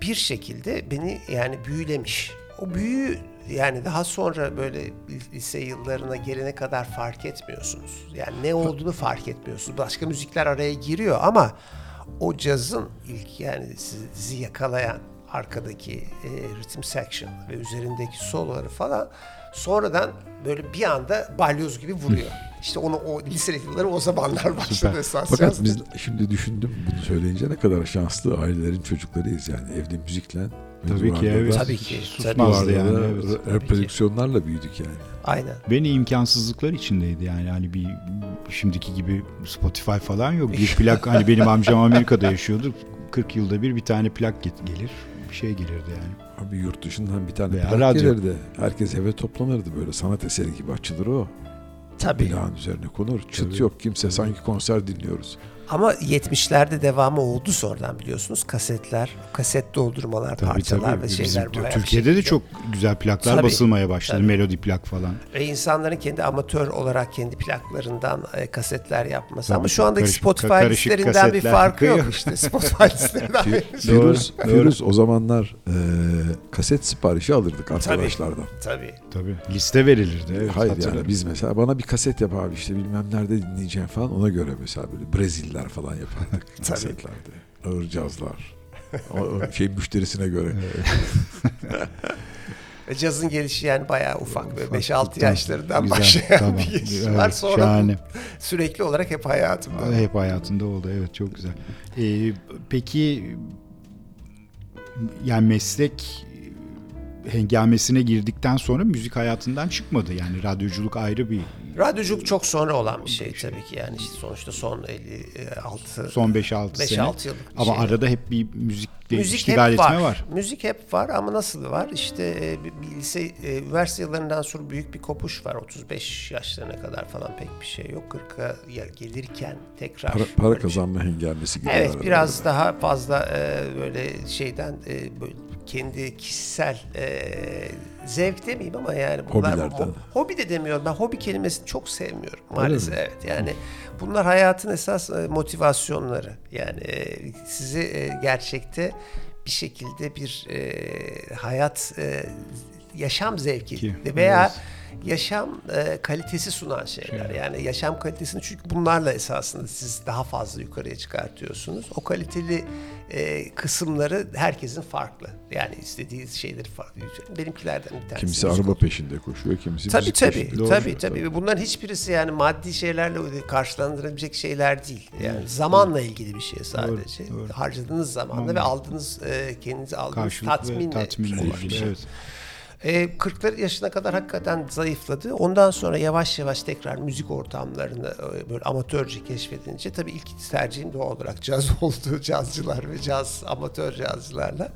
Bir şekilde beni yani büyülemiş. O büyü yani daha sonra böyle lise yıllarına gelene kadar fark etmiyorsunuz. Yani ne olduğunu fark etmiyorsunuz. Başka müzikler araya giriyor ama o cazın ilk yani sizi, yakalayan arkadaki e, ritim section ve üzerindeki soloları falan sonradan böyle bir anda balyoz gibi vuruyor. İşte onu o liselik yılları o zamanlar başladı esas. Fakat biz şimdi düşündüm bunu söyleyince ne kadar şanslı ailelerin çocuklarıyız yani evde müzikle. Tabii ki, evet. Tabii ki. Susmazdı yani. Evet. re- reprodüksiyonlarla büyüdük yani. Aynen. Beni imkansızlıklar içindeydi yani hani bir şimdiki gibi Spotify falan yok. Bir plak hani benim amcam Amerika'da yaşıyordu. 40 yılda bir bir tane plak gelir. Bir şey gelirdi yani. Abi yurt dışından bir tane Veya plak radyo. gelirdi. Herkes eve toplanırdı böyle sanat eseri gibi açılır o. Tabii. Plağın üzerine konur. Çıt Tabii. yok kimse sanki konser dinliyoruz. Ama 70'lerde devamı oldu sonradan biliyorsunuz. Kasetler, kaset doldurmalar, Tabii parçalar tabii. ve Bizim şeyler bir Türkiye'de de şekilde. çok güzel plaklar Tabii, basılmaya başladı. tabii. Melodi plak falan. Ve insanların kendi amatör olarak kendi plaklarından e, kasetler yapması. Tabii, Ama şu andaki karışık- Spotify karışık listelerinden bir farkı yok işte. Spotify listelerinden. Firuz, o zamanlar e, kaset siparişi alırdık arkadaşlardan. Tabii. Tabii. Liste verilirdi. Evet, Hayır yani biz mesela bana bir kaset yap abi işte bilmem nerede dinleyeceğim falan ona göre mesela böyle Breziller falan yapardık kasetlerde. Ağır cazlar. O, o şey müşterisine göre. Ve cazın gelişi yani bayağı ufak. Ufak, 5-6 tabii. yaşlarından Güzel, başlayan tamam. bir Evet, var. Sonra şahane. sürekli olarak hep hayatımda. Hep hayatında oldu. Evet çok güzel. Ee, peki yani meslek hengamesine girdikten sonra müzik hayatından çıkmadı. Yani radyoculuk ayrı bir Radyoculuk çok sonra olan bir şey tabii ki yani işte sonuçta son 56 son 5-6 sene. 5-6 yıllık bir Ama şey. arada hep bir müzikle Müzik iştigal hep etme var. var. Müzik hep var ama nasıl var? İşte e, bir- bir lise, e, üniversite yıllarından sonra büyük bir kopuş var. 35 yaşlarına kadar falan pek bir şey yok. 40'a ya- gelirken tekrar Para, para şey- kazanma hengamesi gibi. Evet biraz daha fazla e, böyle şeyden e, böyle kendi kişisel e, zevk demeyeyim ama yani bunlar Hobilerden. ho- hobi de demiyorum. Ben hobi kelimesini çok sevmiyorum Öyle maalesef. mi? Evet yani bunlar hayatın esas e, motivasyonları. Yani e, sizi e, gerçekte bir şekilde bir e, hayat e, yaşam zevki Ki, veya evet. Yaşam e, kalitesi sunan şeyler. Yani yaşam kalitesini çünkü bunlarla esasında siz daha fazla yukarıya çıkartıyorsunuz. O kaliteli e, kısımları herkesin farklı. Yani istediği şeyleri farklı. Benimkilerden bir tanesi. Kimisi araba oldu. peşinde koşuyor, kimisi Tabii müzik tabii, peşinde. Tabii tabii. Ve Bunların hiçbirisi yani maddi şeylerle karşılandırabilecek şeyler değil. Yani zamanla ilgili bir şey sadece. doğru. Harcadığınız zamanla ve aldığınız e, kendinize aldığınız tatminle tatminle ilgili. şey. Evet. E, 40 yaşına kadar hakikaten zayıfladı. Ondan sonra yavaş yavaş tekrar müzik ortamlarını e, böyle amatörce keşfedince tabii ilk tercihim doğal olarak caz oldu. Cazcılar ve caz, amatör cazcılarla.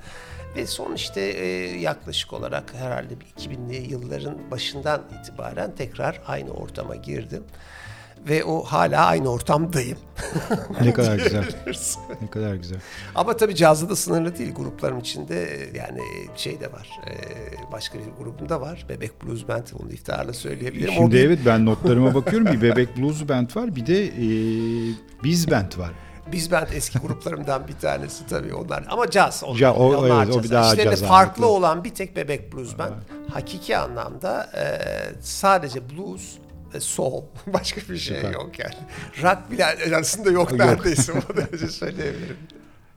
Ve son işte e, yaklaşık olarak herhalde bir 2000'li yılların başından itibaren tekrar aynı ortama girdim. Ve o hala aynı ortamdayım. Ne kadar güzel. Ne kadar güzel. Ama tabii cazda da sınırlı değil. Gruplarım içinde e, yani şey de var. e, Başka bir grubum da var. Bebek Blues Band. Onu iftiharla söyleyebilirim. Şimdi bir- evet ben notlarıma bakıyorum. Bir Bebek Blues Band var. Bir de e, Biz Band var. Biz Band eski gruplarımdan bir tanesi tabii onlar. Ama caz. Onlar, Ja- o- onlar evet, o bir caz. daha İşlerinde caz farklı ağırlıklı. olan bir tek Bebek Blues Band. Hakiki anlamda e, sadece blues ve soul. Başka bir şey Süper. yok yani. Rock bile arasında yok, neredeyse. O derece söyleyebilirim.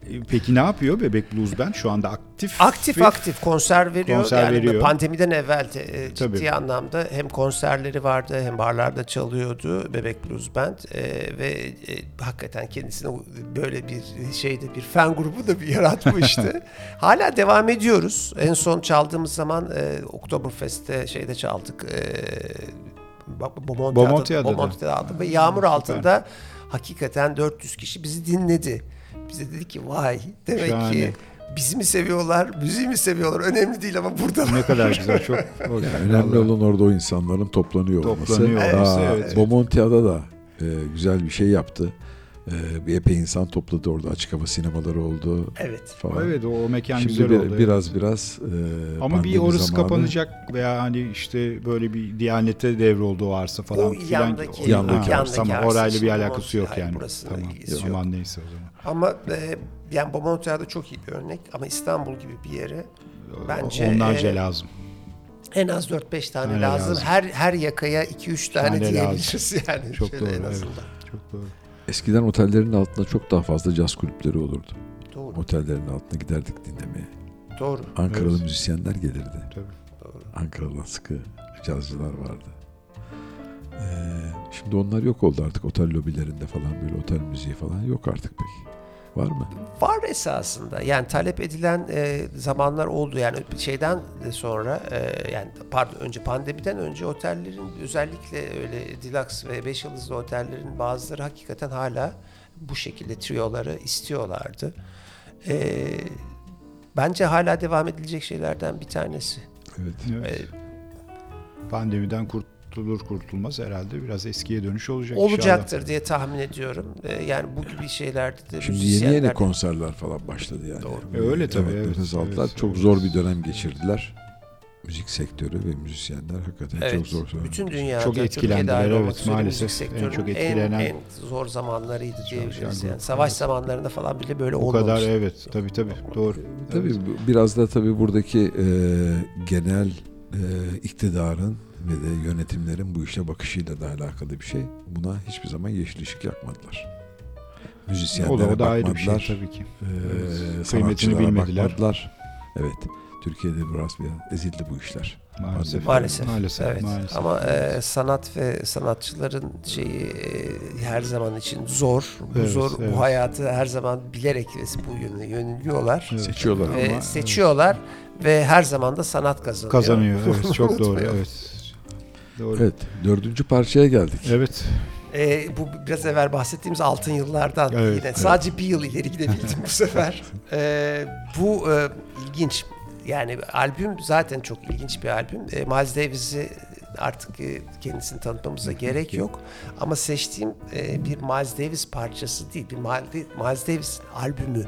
E, Peki ne yapıyor Bebek Blues Band? Şu anda aktif. Aktif ve- aktif konser veriyor. Konser yani veriyor. pandemiden evvel de, e, ciddi Tabii. anlamda hem konserleri vardı hem barlarda çalıyordu Bebek Blues Band E, ve e, hakikaten kendisine böyle bir şeyde bir fan grubu da bir yaratmıştı. Hala devam ediyoruz. En son çaldığımız zaman e, Oktoberfest'te şeyde çaldık. E, Bomontia'da, Bomontia'da da. Bomontia'da aldık ve yağmur altında hakikaten 400 kişi bizi dinledi. Bize dedi ki vay demek Şahane. ki bizi mi seviyorlar, müziği mi seviyorlar önemli değil ama burada Ne kadar güzel. Çok. Yani önemli olan orada o insanların toplanıyor olması. Toplanıyor olması, Aa, evet. Bomontia'da da e, güzel bir şey yaptı. E, bir epey insan topladı orada. Açık hava sinemaları oldu evet. falan. Evet o mekan Şimdi güzel bir- oldu. biraz biraz e, Ama bir orası zamanı kapanacak veya hani işte böyle bir diyanete devroldu o arsa falan O filan. yandaki- yandaki Ha, arsa. Tamam orayla bir alakası yok yani. burasıyla Tamam. Aman neyse o zaman. Ama e, yani Bomontia'da çok iyi bir örnek ama İstanbul gibi bir yere bence Onlarca e, lazım. en az 4-5 tane Tane lazım. lazım. Her her yakaya 2-3 tane, Tane diyebiliriz yani. Çok doğru, en evet. azından. Çok doğru. Eskiden otellerin altında çok daha fazla caz kulüpleri olurdu. Doğru. Otellerin altına giderdik dinlemeye. Doğru. Ankaralı Evet. müzisyenler gelirdi. Tabii. Doğru. Ankaralı sıkı cazcılar vardı. Ee, şimdi onlar yok oldu artık otel lobilerinde falan böyle otel müziği falan yok artık pek. Var mı? Var esasında. Yani talep edilen e, zamanlar oldu. Yani şeyden de sonra e, yani pardon önce pandemiden önce otellerin özellikle öyle deluxe ve 5 yıldızlı otellerin bazıları hakikaten hala bu şekilde trioları istiyorlardı. E, bence hala devam edilecek şeylerden bir tanesi. Evet. Evet. E, Pandemiden kurtulur kurtulmaz herhalde biraz eskiye dönüş olacak inşallah. olacaktır diye tahmin ediyorum. E, yani bu gibi şeylerde de Şimdi yeni yeni konserler falan başladı yani. Doğru. E, öyle tabii, evet, nefes aldılar. evet, çok evet. zor bir dönem geçirdiler. Müzik sektörü ve müzisyenler hakikaten Evet, çok zor. bütün dünyada Çok etkilendiler, evet, maalesef. müzik En çok etkilenen- en, zor zamanlarıydı diyebiliriz. Yani. Savaş evet. zamanlarında falan bile böyle Bu olmamış. kadar evet tabii tabii doğru. Tabii Evet. bu- biraz da tabii buradaki e, genel e, iktidarın ve de yönetimlerin bu işe bakışıyla da alakalı bir şey. Buna hiçbir zaman yeşil ışık yakmadılar. Müzisyenlere O da, o da ayrı bir şey bakmadılar. tabii ki. e, Evet. Kıymetini bilmediler. bakmadılar. Evet. Türkiye'de biraz bir ezildi bu işler. Maalesef. Maalesef. Maalesef. Evet. maalesef. Ama e, sanat ve sanatçıların şeyi e, her zaman için zor. Bu Evet, zor evet. bu hayatı her zaman bilerek bu yöne yöneliyorlar. Evet. Seçiyorlar Ve ama seçiyorlar ve her zaman da sanat kazanıyor. kazanıyor. Evet çok doğru. Evet. Doğru. Evet, dördüncü parçaya geldik. Evet. E, bu biraz evvel bahsettiğimiz altın yıllardan Evet, yine evet. sadece bir yıl ileri gidebildim bu sefer. E, bu e, ilginç. Yani albüm zaten çok ilginç bir albüm. E, Miles Davis'i artık e, kendisini tanıtmamıza gerek yok. Ama seçtiğim e, bir Miles Davis parçası değil. Bir Miles Davis'in albümü.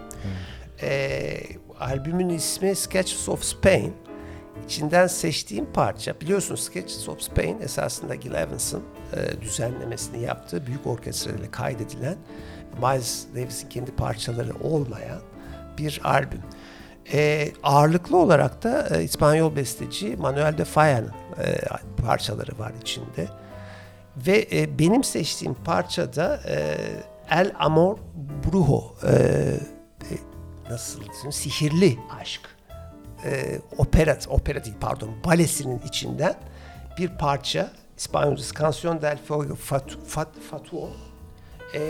E, albümün ismi Sketches of Spain. İçinden seçtiğim parça, biliyorsunuz Sketches of Spain esasında Gil Evans'ın e, düzenlemesini yaptığı büyük orkestra ile kaydedilen Miles Davis'in kendi parçaları olmayan bir albüm. E, ağırlıklı olarak da e, İspanyol besteci Manuel de Falla'nın e, parçaları var içinde. Ve e, benim seçtiğim parçada e, El Amor Brujo, e, e, nasıl diyeyim, sihirli aşk, e, opera, opera değil pardon, balesinin içinden bir parça, İspanyolcası Canción del Fuego Fatu, Fat, Fatuo, e,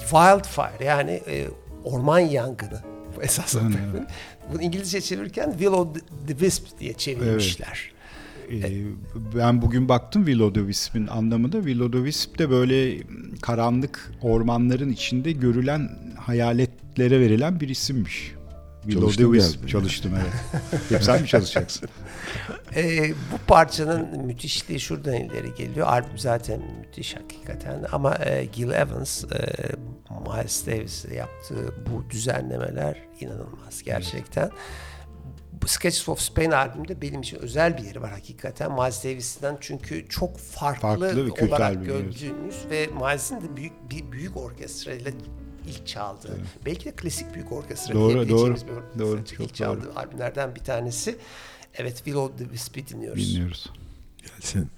Wildfire yani e, orman yangını esasında. Bunu İngilizce çevirirken Will o the Wisp diye çevirmişler. Evet. Ee, ben bugün baktım Will o the Wisp'in anlamı da Will o the Wisp de böyle karanlık ormanların içinde görülen hayaletlere verilen bir isimmiş. Will o the Wisp. Çalıştım evet. Hep sen mi çalışacaksın? E, bu parçanın müthişliği şuradan ileri geliyor. Albüm zaten müthiş hakikaten ama e, Gil Evans, e, Miles Davis'le yaptığı bu düzenlemeler inanılmaz gerçekten. Bu Sketches of Spain albümünde benim için özel bir yeri var hakikaten. Miles Davis'ten çünkü çok farklı, Farklı olarak albüm, gördüğümüz ve Miles'in de büyük bir büyük orkestrayla ilk çaldığı, belki de klasik büyük orkestra Doğru, diyebileceğimiz doğru. bir Doğru, çok ilk çaldığı albümlerden bir tanesi. Evet, Will o the Wisp'i dinliyoruz. Dinliyoruz. Gelsin.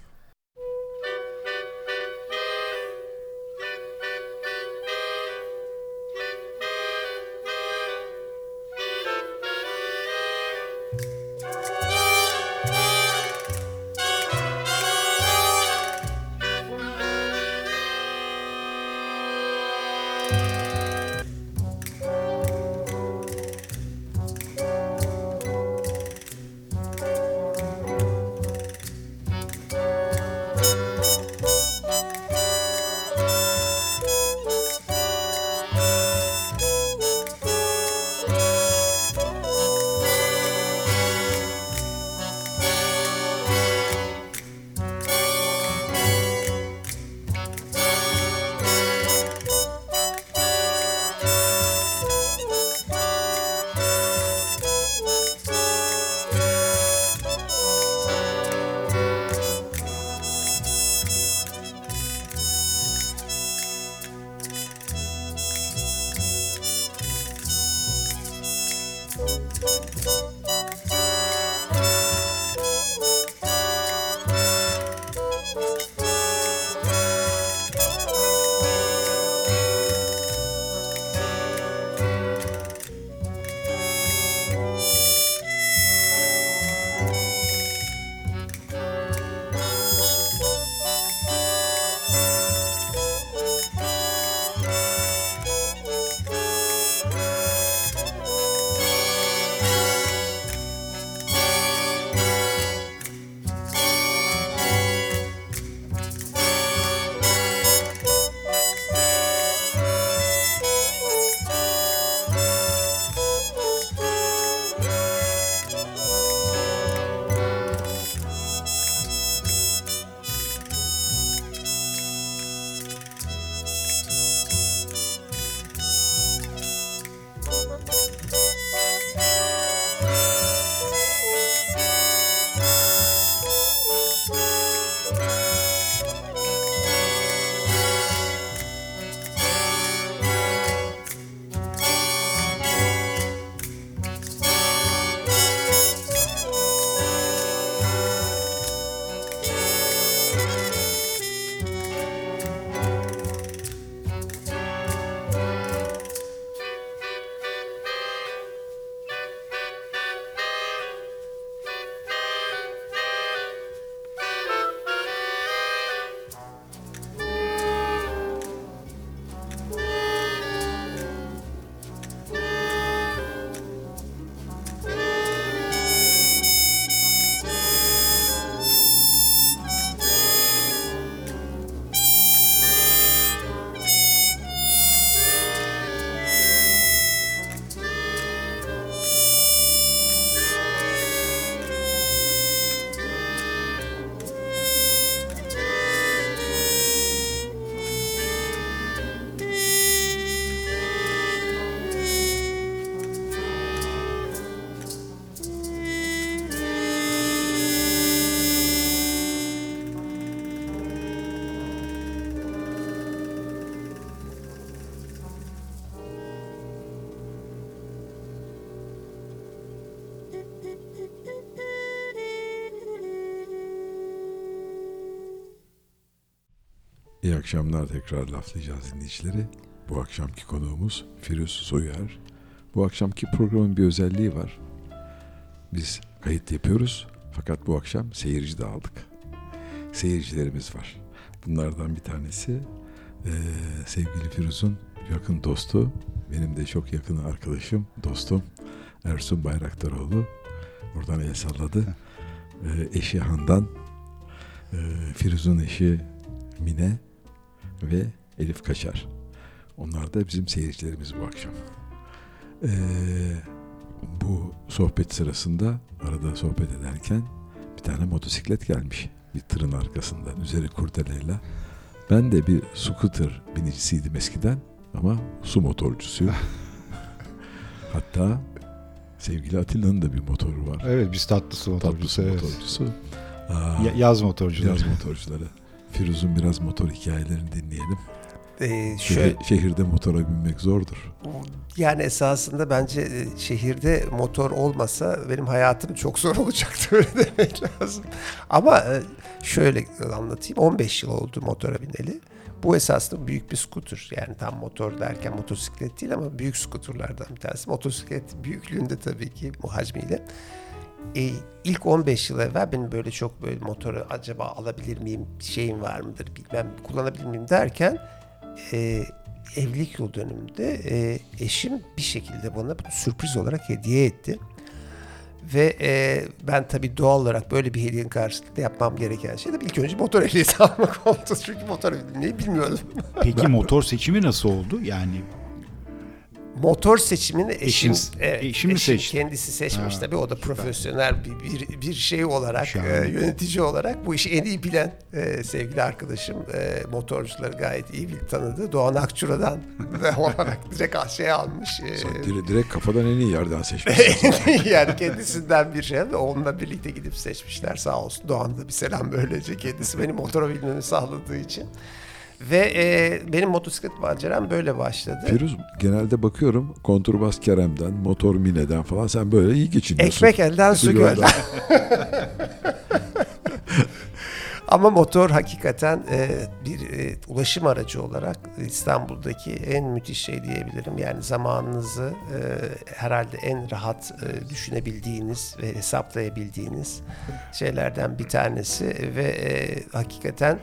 Akşamlar tekrar laflayacağız dinleyicileri. Bu akşamki konuğumuz Firuz Soyar. Bu akşamki programın bir özelliği var. Biz kayıt yapıyoruz fakat bu akşam seyirci de aldık. Seyircilerimiz var. Bunlardan bir tanesi eee, sevgili Firuz'un yakın dostu, benim de çok yakın arkadaşım, dostum Ersun Bayraktaroğlu. Buradan el salladı. Eee, eşi Handan, eee, Firuz'un eşi Mine ve Elif Kaçar. Onlar da bizim seyircilerimiz bu akşam. Ee, bu sohbet sırasında arada sohbet ederken bir tane motosiklet gelmiş bir tırın arkasından üzeri kurdeleyle. Ben de bir scooter binicisiydim eskiden ama su motorcusuyum. Hatta sevgili Atilla'nın da bir motoru var. Evet biz Tatlı motorcusu. su evet. motorcusu. Aa, Ya- yaz motorcuları. Yaz motorcuları. Firuz'un biraz motor hikayelerini dinleyelim. Ee, şöyle, Şehir- şehirde motora binmek zordur. yani esasında bence e, şehirde motor olmasa benim hayatım çok zor olacaktı öyle demek lazım. Ama e, şöyle anlatayım 15 yıl oldu motora bineli. Bu esasında büyük bir skuter. Yani tam motor derken motosiklet değil ama büyük skuterlardan bir tanesi. Motosiklet büyüklüğünde tabii ki bu hacmiyle. E, ilk 15 yıl evvel benim böyle çok böyle motoru acaba alabilir miyim, şeyim var mıdır bilmem kullanabilir miyim derken e, evlilik yıl dönümünde e, eşim bir şekilde bana sürpriz olarak hediye etti. Ve e, ben tabii doğal olarak böyle bir hediyenin karşılığında yapmam gereken şey de ilk önce motor ehliyeti almak oldu. Çünkü motor binmeyi bilmiyordum. Peki motor seçimi nasıl oldu? Yani Motor seçimini eşim, Eşin- evet, eşin mi eşim seçti? kendisi seçmiş Ha, tabii. O da profesyonel bir, bir, bir şey olarak, e, yönetici olarak bu işi en iyi bilen e, sevgili arkadaşım. E, motorcuları gayet iyi bir tanıdı. Doğan Akçura'dan olarak direkt şey almış. e, Sen dire- direkt kafadan en iyi yerden seçmişsin. yani kendisinden bir şey ve onunla birlikte gidip seçmişler sağ olsun. Doğan da bir selam böylece kendisi benim motora binmemi sağladığı için. Ve e, benim motosiklet maceram böyle başladı. Firuz genelde bakıyorum konturbas Kerem'den, motor Mine'den falan sen böyle iyi geçiniyorsun. Ekmek elden su gölden. Ama motor hakikaten e, bir e, ulaşım aracı olarak İstanbul'daki en müthiş şey diyebilirim. Yani zamanınızı e, herhalde en rahat e, düşünebildiğiniz ve hesaplayabildiğiniz şeylerden bir tanesi ve e, hakikaten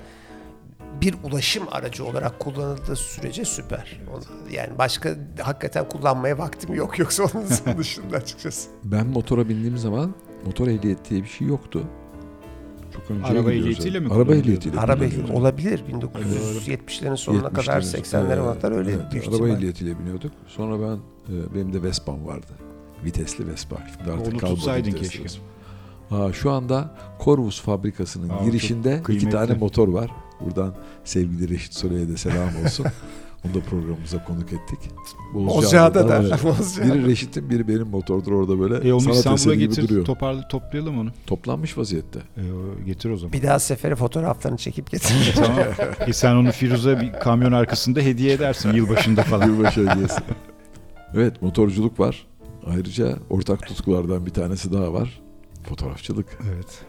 bir ulaşım aracı olarak kullanıldığı sürece süper. Yani başka hakikaten kullanmaya vaktim yok yoksa onun dışında açıkçası. Ben motora bindiğim zaman motor ehliyeti diye bir şey yoktu. Çok önce Araba ehliyetiyle mi Araba ehliyetiyle. Araba kullanıyorduk. olabilir 1970'lerin sonuna kadar 70'lerin 80'lere evet, kadar öyle evet, büyük Araba ihtimal. ehliyetiyle biniyorduk. Sonra ben e, benim de Vespa'm vardı. Vitesli Vespa. Şimdi artık Onu tutsaydın keşke. Vespa. Ha, şu anda Corvus fabrikasının Aa, girişinde iki tane motor var. Buradan sevgili Reşit Sore'ye de selam olsun. Onu da programımıza konuk ettik. Bozcaada da. evet. Bozcaada. Biri Reşit'in biri benim motordur orada böyle e onu sanat İstanbul'a getir duruyor. toparlı toplayalım onu. Toplanmış vaziyette. E, getir o zaman. Bir daha sefere fotoğraflarını çekip getir. tamam. E sen onu Firuz'a bir kamyon arkasında hediye edersin yılbaşında falan. Yılbaşı hediyesi. evet motorculuk var. Ayrıca ortak tutkulardan bir tanesi daha var. Fotoğrafçılık. evet.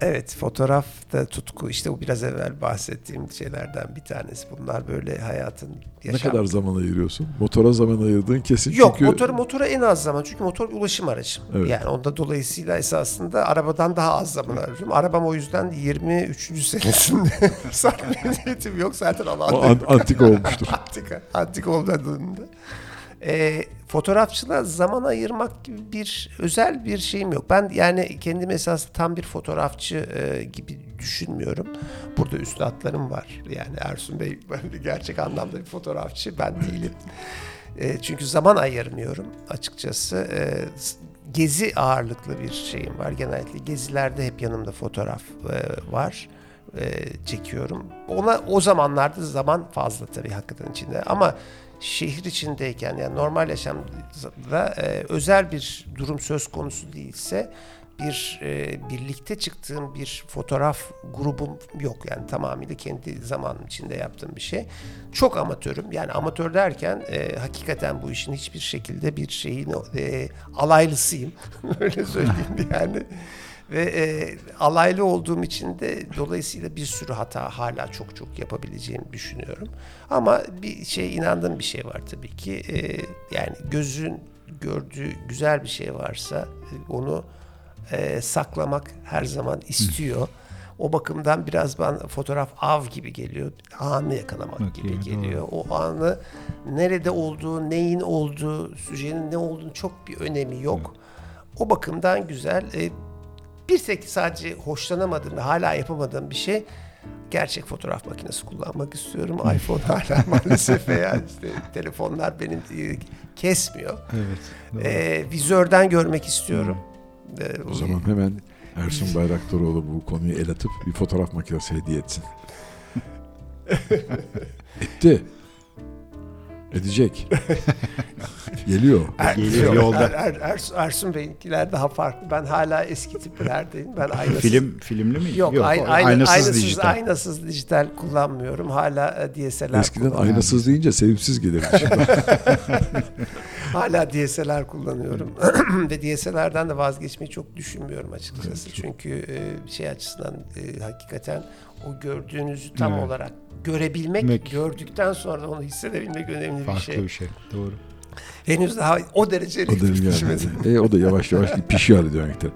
Evet fotoğraf da tutku işte bu biraz evvel bahsettiğim şeylerden bir tanesi. Bunlar böyle hayatın Ne yaşam. kadar zaman ayırıyorsun? Motora zaman ayırdığın kesin Yok çünkü... motora motora en az zaman çünkü motor bir ulaşım aracı. Evet. Yani onda dolayısıyla esasında arabadan daha az zaman arıyorum. Arabam o yüzden 23. senesinde niyetim yok zaten O Allah'ın an- antika olmuştur. Antika, antika olmadığında. E, fotoğrafçılığa zaman ayırmak gibi bir özel bir şeyim yok. Ben yani kendimi esas tam bir fotoğrafçı e, gibi düşünmüyorum. Burada üstadlarım var. Yani Ersun Bey böyle gerçek anlamda bir fotoğrafçı. Ben değilim. E, çünkü zaman ayırmıyorum açıkçası. E, gezi ağırlıklı bir şeyim var. Genellikle gezilerde hep yanımda fotoğraf e, var e, çekiyorum. Ona o zamanlarda zaman fazla tabii hakikaten içinde ama şehir içindeyken yani normal yaşamda e, özel bir durum söz konusu değilse bir e, birlikte çıktığım bir fotoğraf grubum yok yani tamamıyla kendi zamanım içinde yaptığım bir şey. Çok amatörüm yani amatör derken e, hakikaten bu işin hiçbir şekilde bir şeyin e, alaylısıyım öyle söyleyeyim yani. Ve e, alaylı olduğum için de dolayısıyla bir sürü hata hala çok çok yapabileceğimi düşünüyorum. Ama bir şey inandığım bir şey var tabii ki. E, yani gözün gördüğü güzel bir şey varsa e, onu e, saklamak her zaman istiyor. O bakımdan biraz ben fotoğraf av gibi geliyor. Anı yakalamak Bak, gibi evet, geliyor. O anı nerede olduğu, neyin olduğu, süjenin ne olduğunu çok bir önemi yok. O bakımdan güzel. E, bir tek sadece hoşlanamadığım hala yapamadığım bir şey gerçek fotoğraf makinesi kullanmak istiyorum. iPhone hala maalesef veya işte telefonlar benim e, kesmiyor. Evet. doğru. E, vizörden görmek istiyorum. E, O zaman hemen Ersun Bayraktaroğlu bu konuyu el atıp bir fotoğraf makinesi hediye etsin. Etti. Edecek. Geliyor. Er- Geliyor, yok, yolda. Er, Er- Ersun, Ersun Bey'inkiler daha farklı. Ben hala eski tiplerdeyim. Ben aynasız. Film filmli mi? Yok, ay- aynı- aynasız, aynasız, dijital. aynasız dijital kullanmıyorum. Hala e, DSLR Eskiden aynasız deyince sevimsiz gelirdi. Şimdi Hala DSLR kullanıyorum. Ve DSLR'dan da vazgeçmeyi çok düşünmüyorum açıkçası. Çünkü e, şey açısından e, hakikaten o gördüğünüzü tam Evet. olarak görebilmek, Mek- gördükten sonra da onu hissedebilmek önemli bir Farklı şey. bir şey. Doğru. Henüz daha o derece yani. E, o da yavaş yavaş pişiyor demektir.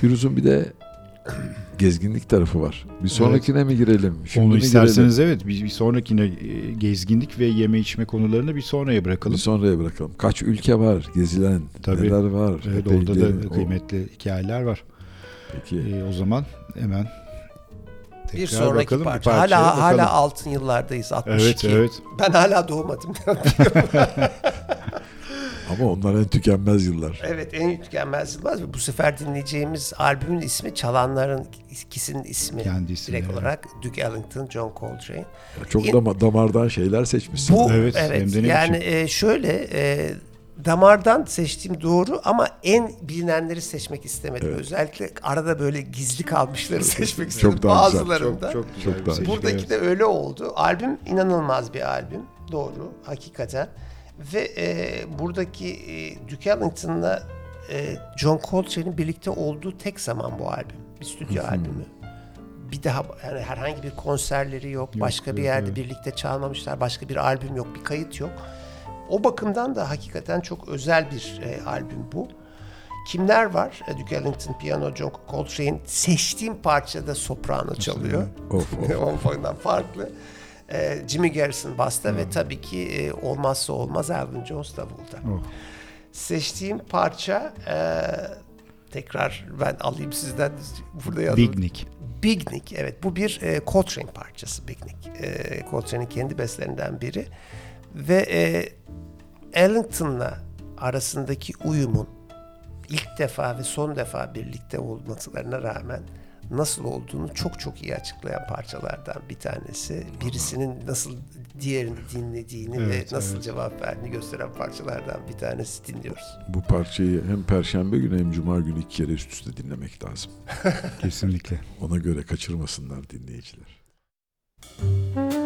Firuz'un bir de gezginlik tarafı var. Bir sonrakine mi girelim? Şimdi Onu isterseniz evet bir, bir sonrakine e, gezginlik ve yeme içme konularını bir sonraya girelim? bırakalım. Bir sonraya bırakalım. Kaç ülke var gezilen? Tabii. Neler var? Evet, orada da O- kıymetli hikayeler var. Peki. E, o zaman hemen Bir tekrar sonraki bakalım, bir parça. parçaya Hala bakalım. hala altın yıllardayız 62. Evet evet. Ben hala doğmadım. Ama onlar en tükenmez yıllar. evet en tükenmez yılmaz ve bu sefer dinleyeceğimiz albümün ismi çalanların ikisinin ismi. Kendi ismi, Direkt evet. olarak Duke Ellington, John Coltrane. Çok İn- dama- damardan şeyler seçmişsin. Bu Evet, evet, hem de ne yani e, şöyle e, damardan seçtiğim doğru ama en bilinenleri seçmek istemedim. Özellikle arada böyle gizli kalmışları seçmek istedim Çok bazılarında. Çok, güzel Çok bir Buradaki evet. de öyle oldu. Albüm inanılmaz bir albüm. Doğru, hakikaten. Ve e, buradaki e, Duke Ellington'la e, John Coltrane'in birlikte olduğu tek zaman bu albüm. Bir stüdyo albümü. Bir daha yani herhangi bir konserleri yok. başka bir evet, yerde evet. birlikte çalmamışlar. Başka bir albüm yok, bir kayıt yok. O bakımdan da hakikaten çok özel bir e, albüm bu. Kimler var? E, Duke Ellington piyano, John Coltrane seçtiğim parçada soprano çalıyor. Of, of. o bakımdan farklı. E, Jimmy Garrison basta ve tabii ki e, olmazsa olmaz Elvin Jones davulda. Oh. Seçtiğim parça e, tekrar ben alayım sizden burada yazdım. Big Nick. Big Nick evet bu bir e, Coltrane parçası Big Nick. E, Coltrane'in kendi bestlerinden biri ve e, Ellington'la arasındaki uyumun ilk defa ve son defa birlikte olmalarına rağmen nasıl olduğunu çok çok iyi açıklayan parçalardan bir tanesi. Birisinin nasıl diğerini dinlediğini Evet, ve nasıl evet. cevap verdiğini gösteren parçalardan bir tanesi dinliyoruz. Bu parçayı hem perşembe günü hem cuma günü iki kere üst üste dinlemek lazım. Kesinlikle. Ona göre kaçırmasınlar dinleyiciler. Thank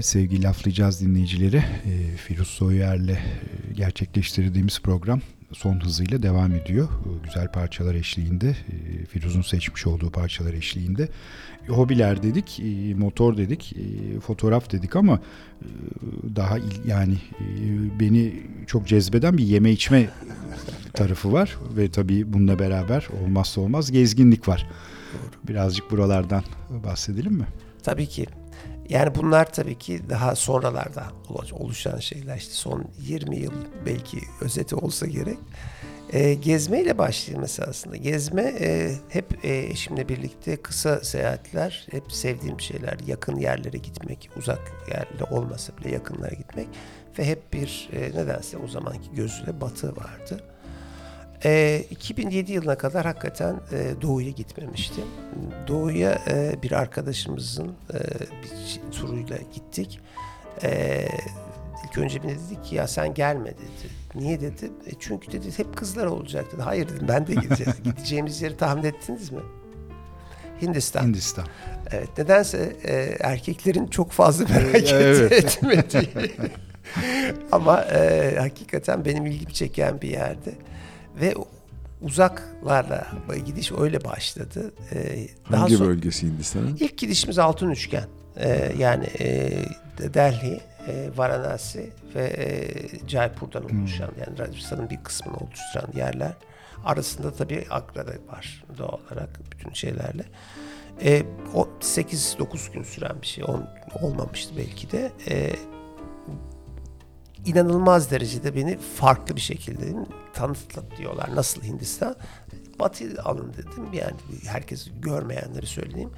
Evet sevgili laflayacağız dinleyicileri. E, Firuz Soyer'le e, gerçekleştirdiğimiz program son hızıyla devam ediyor. Güzel parçalar eşliğinde, e, Firuz'un seçmiş olduğu parçalar eşliğinde. E, hobiler dedik, motor dedik, fotoğraf dedik ama daha yani beni çok cezbeden bir yeme içme tarafı var ve tabii bununla beraber olmazsa olmaz gezginlik var. Birazcık buralardan bahsedelim mi? Tabii ki. Yani bunlar tabii ki daha sonralarda oluşan şeyler. İşte son 20 yıl belki özeti olsa gerek. E, gezmeyle başlayayım mesela aslında. Gezme e, hep e, eşimle birlikte kısa seyahatler, hep sevdiğim şeyler. Yakın yerlere gitmek, uzak yerlere olmasa bile yakınlara gitmek. Ve hep bir e, nedense o zamanki gözüyle batı vardı. E, 2007 yılına kadar hakikaten e, Doğu'ya gitmemiştim. Doğu'ya e, bir arkadaşımızın e, bir turuyla gittik. E, ilk önce bir dedi ki ya sen gelme dedi. Niye dedi? E, çünkü dedi hep kızlar olacak dedi. Hayır dedim ben de gideceğiz. Gideceğimiz yeri tahmin ettiniz mi? Hindistan. Hindistan. Evet nedense e, erkeklerin çok fazla merak Evet. etmediği. Ama e, hakikaten benim ilgimi çeken bir yerdi. Ve uzaklarla gidiş öyle başladı. Ee, daha Hangi sonra- bölgesi Hindistan'ın? İlk gidişimiz altın üçgen. Ee, yani e, Delhi, e, Varanasi ve e, Jaipur'dan oluşan yani Rajasthan'ın bir kısmını oluşturan yerler. Arasında tabii Agra da var doğal olarak bütün şeylerle. E, o 8-9 gün süren bir şey on, olmamıştı belki de. E, inanılmaz derecede beni farklı bir şekilde tanıtla diyorlar. Nasıl Hindistan? Batı alın dedim. Yani herkes görmeyenleri söyleyeyim.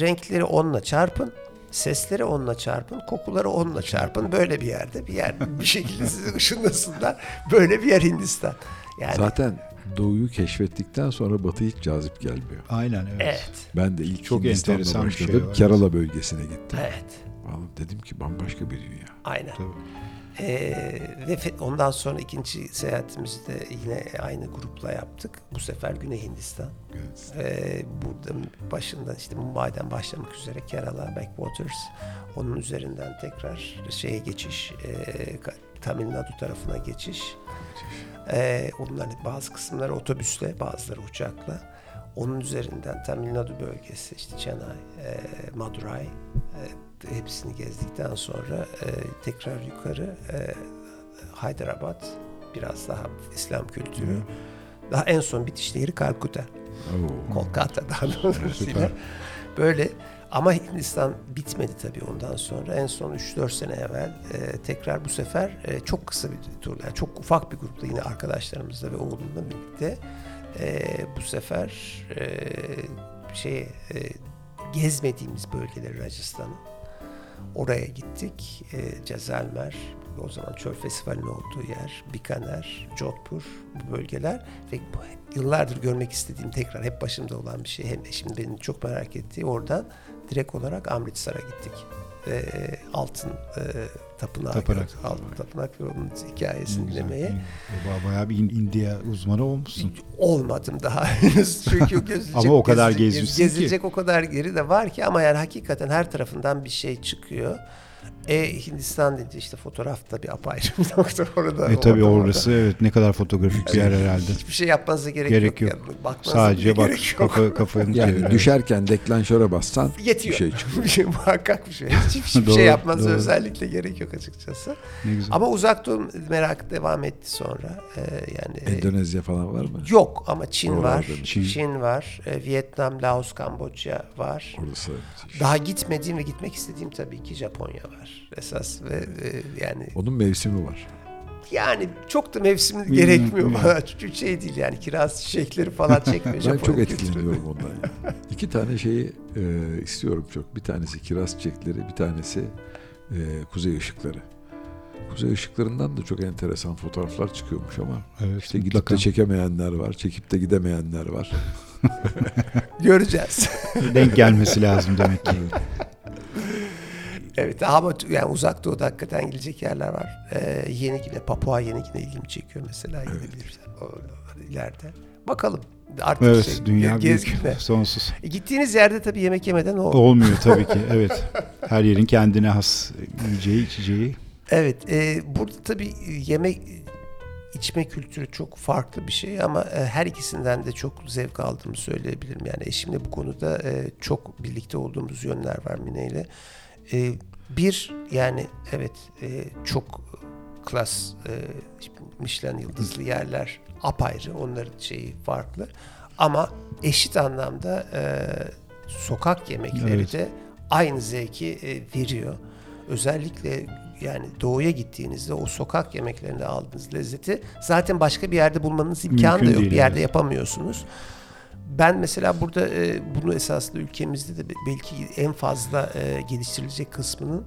Renkleri onunla çarpın. Sesleri onunla çarpın, kokuları onunla çarpın. Böyle bir yerde bir yer bir şekilde sizi ışınlasınlar. Böyle bir yer Hindistan. Yani Zaten doğuyu keşfettikten sonra batı hiç cazip gelmiyor. Aynen evet. evet, Ben de ilk Çok Hindistan'da şey başladım. var. Kerala bölgesine gittim. evet. Vallahi dedim ki bambaşka bir dünya. Aynen. Tabii. Ee, ve ondan sonra ikinci seyahatimizi de yine aynı grupla yaptık. Bu sefer Güney Hindistan. Ee, burada başında işte Mumbai'den başlamak üzere Kerala, Backwaters. Onun üzerinden tekrar şeye geçiş, e, Tamil Nadu tarafına geçiş. Ee, onların bazı kısımları otobüsle, bazıları uçakla. Onun üzerinden Tamil Nadu bölgesi, işte Chennai, e, Madurai, e, hepsini gezdikten sonra e, tekrar yukarı e, Hyderabad, biraz daha İslam kültürü. Daha en son bitiş yeri Kalkuta. Oo. Kolkata daha doğrusu. Böyle ama Hindistan bitmedi tabii ondan sonra. En son 3-4 sene evvel e, tekrar bu sefer e, çok kısa bir tur, yani çok ufak bir grupla yine arkadaşlarımızla ve oğlumla birlikte e, bu sefer e, şey e, gezmediğimiz bölgeleri Rajasthan'ın oraya gittik. E, Cezalmer, o zaman Çöl Festivali'nin olduğu yer, Bikaner, Jodhpur bu bölgeler ve bu- yıllardır görmek istediğim tekrar hep başımda olan bir şey. Hem de şimdi benim çok merak ettiği oradan direkt olarak Amritsar'a gittik. E, altın e, tapınağı, Tapınak. gördük. altın tapınak ve onun hikayesini Güzel. dinlemeye. Ba- Bayağı bir India uzmanı olmuşsun. Olmadım daha henüz çünkü gezilecek, Ama o kadar gezilecek- gezmişsin ki. gezilecek o kadar geri de var ki ama yani hakikaten her tarafından bir şey çıkıyor. E Hindistan deyince işte fotoğraf da bir apayrı bir nokta orada. E tabii orada- orası evet ne kadar fotoğrafik bir yer herhalde. Hiçbir şey yapmanıza gerek, Gerek yok. yok. Yani Sadece bak gerek yok. kafa, kafanı Yani çevir. düşerken deklanşöre bassan Yetiyor. bir şey çıkıyor. Bir şey, muhakkak bir şey. Hiç, hiçbir Doğru, şey yapmanıza doğru. özellikle gerek yok açıkçası. Ne güzel. Ama uzak doğu merak devam etti sonra. Ee, yani e, Endonezya falan var mı? Yok ama Çin Oralarda var? Çin, Çin. var, e, Vietnam, Laos, Kamboçya var. Orası. Daha gitmediğim ve gitmek istediğim tabii ki Japonya var esas ve e, yani Onun mevsimi var. yani çok da mevsim gerekmiyor hmm. bana çünkü şey değil yani kiraz çiçekleri falan çekmiyor Ben Japonya çok etkileniyorum ondan. ya. İki tane şeyi e, istiyorum çok. Bir tanesi kiraz çiçekleri, bir tanesi e, kuzey ışıkları. Kuzey ışıklarından da çok enteresan fotoğraflar çıkıyormuş ama Evet, işte gidip mutlaka. de çekemeyenler var, çekip de gidemeyenler var. Göreceğiz. denk gelmesi lazım demek ki. Evet ama yani uzak doğuda hakikaten gidecek yerler var. Ee, Yeni Gine, Papua Yeni Gine ilgimi çekiyor mesela gidebilirsen o, o- ileride. Bakalım artık Evet şey, dünya büyük sonsuz. E, Gittiğiniz yerde tabii yemek yemeden o. Olmuyor tabii ki evet. Her yerin kendine has yiyeceği içeceği. Evet, e, burada tabii yemek içme kültürü çok farklı bir şey ama e, her ikisinden de çok zevk aldığımı söyleyebilirim. Yani eşimle bu konuda e, çok birlikte olduğumuz yönler var Mine ile. E, bir yani evet e, çok klas e, Michelin yıldızlı yerler apayrı onların şeyi farklı ama eşit anlamda e, sokak yemekleri Evet. de aynı zevki e, veriyor. Özellikle yani doğuya gittiğinizde o sokak yemeklerinde aldığınız lezzeti zaten başka bir yerde bulmanız imkanı Mümkün da yok. değil, bir yerde evet. yapamıyorsunuz. Ben mesela burada e, bunu esasında ülkemizde de be- belki en fazla e, geliştirilecek kısmının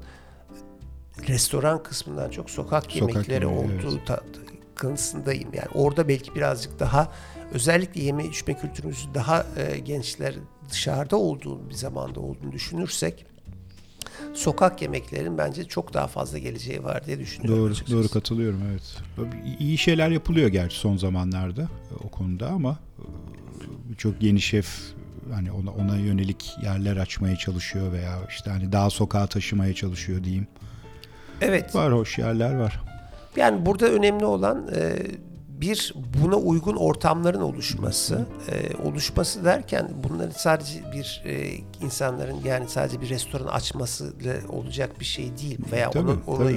restoran kısmından çok sokak, Sokak yemekleri yemeği, olduğu ta- kanısındayım. Yani orada belki birazcık daha özellikle yeme içme kültürümüzü daha e, gençler dışarıda olduğu bir zamanda olduğunu düşünürsek sokak yemeklerin bence çok daha fazla geleceği var diye düşünüyorum. Doğru, açıkçası. doğru katılıyorum evet. İyi şeyler yapılıyor gerçi son zamanlarda e, o konuda ama birçok yeni şef hani ona ona yönelik yerler açmaya çalışıyor veya işte hani daha sokağa taşımaya çalışıyor diyeyim. Evet. Var hoş yerler var. Yani burada önemli olan e, bir buna uygun ortamların oluşması. E, oluşması derken bunların sadece bir e, insanların yani sadece bir restoran açmasıyla olacak bir şey değil veya Tabii, onu, onu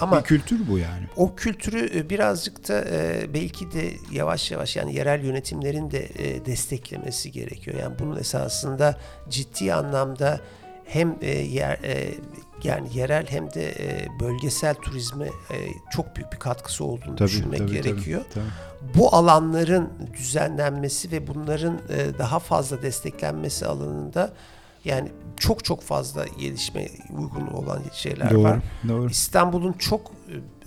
ama bir kültür bu yani. o kültürü e, birazcık da e, belki de yavaş yavaş yani yerel yönetimlerin de e, desteklemesi gerekiyor. Yani bunun esasında ciddi anlamda hem e, yer e, yani yerel hem de e, bölgesel turizme e, çok büyük bir katkısı olduğunu Tabii, düşünmek tabii, tabii, gerekiyor. tabii. Bu alanların düzenlenmesi ve bunların e, daha fazla desteklenmesi alanında yani çok çok fazla gelişme uygun olan şeyler Doğru, var. doğru. İstanbul'un çok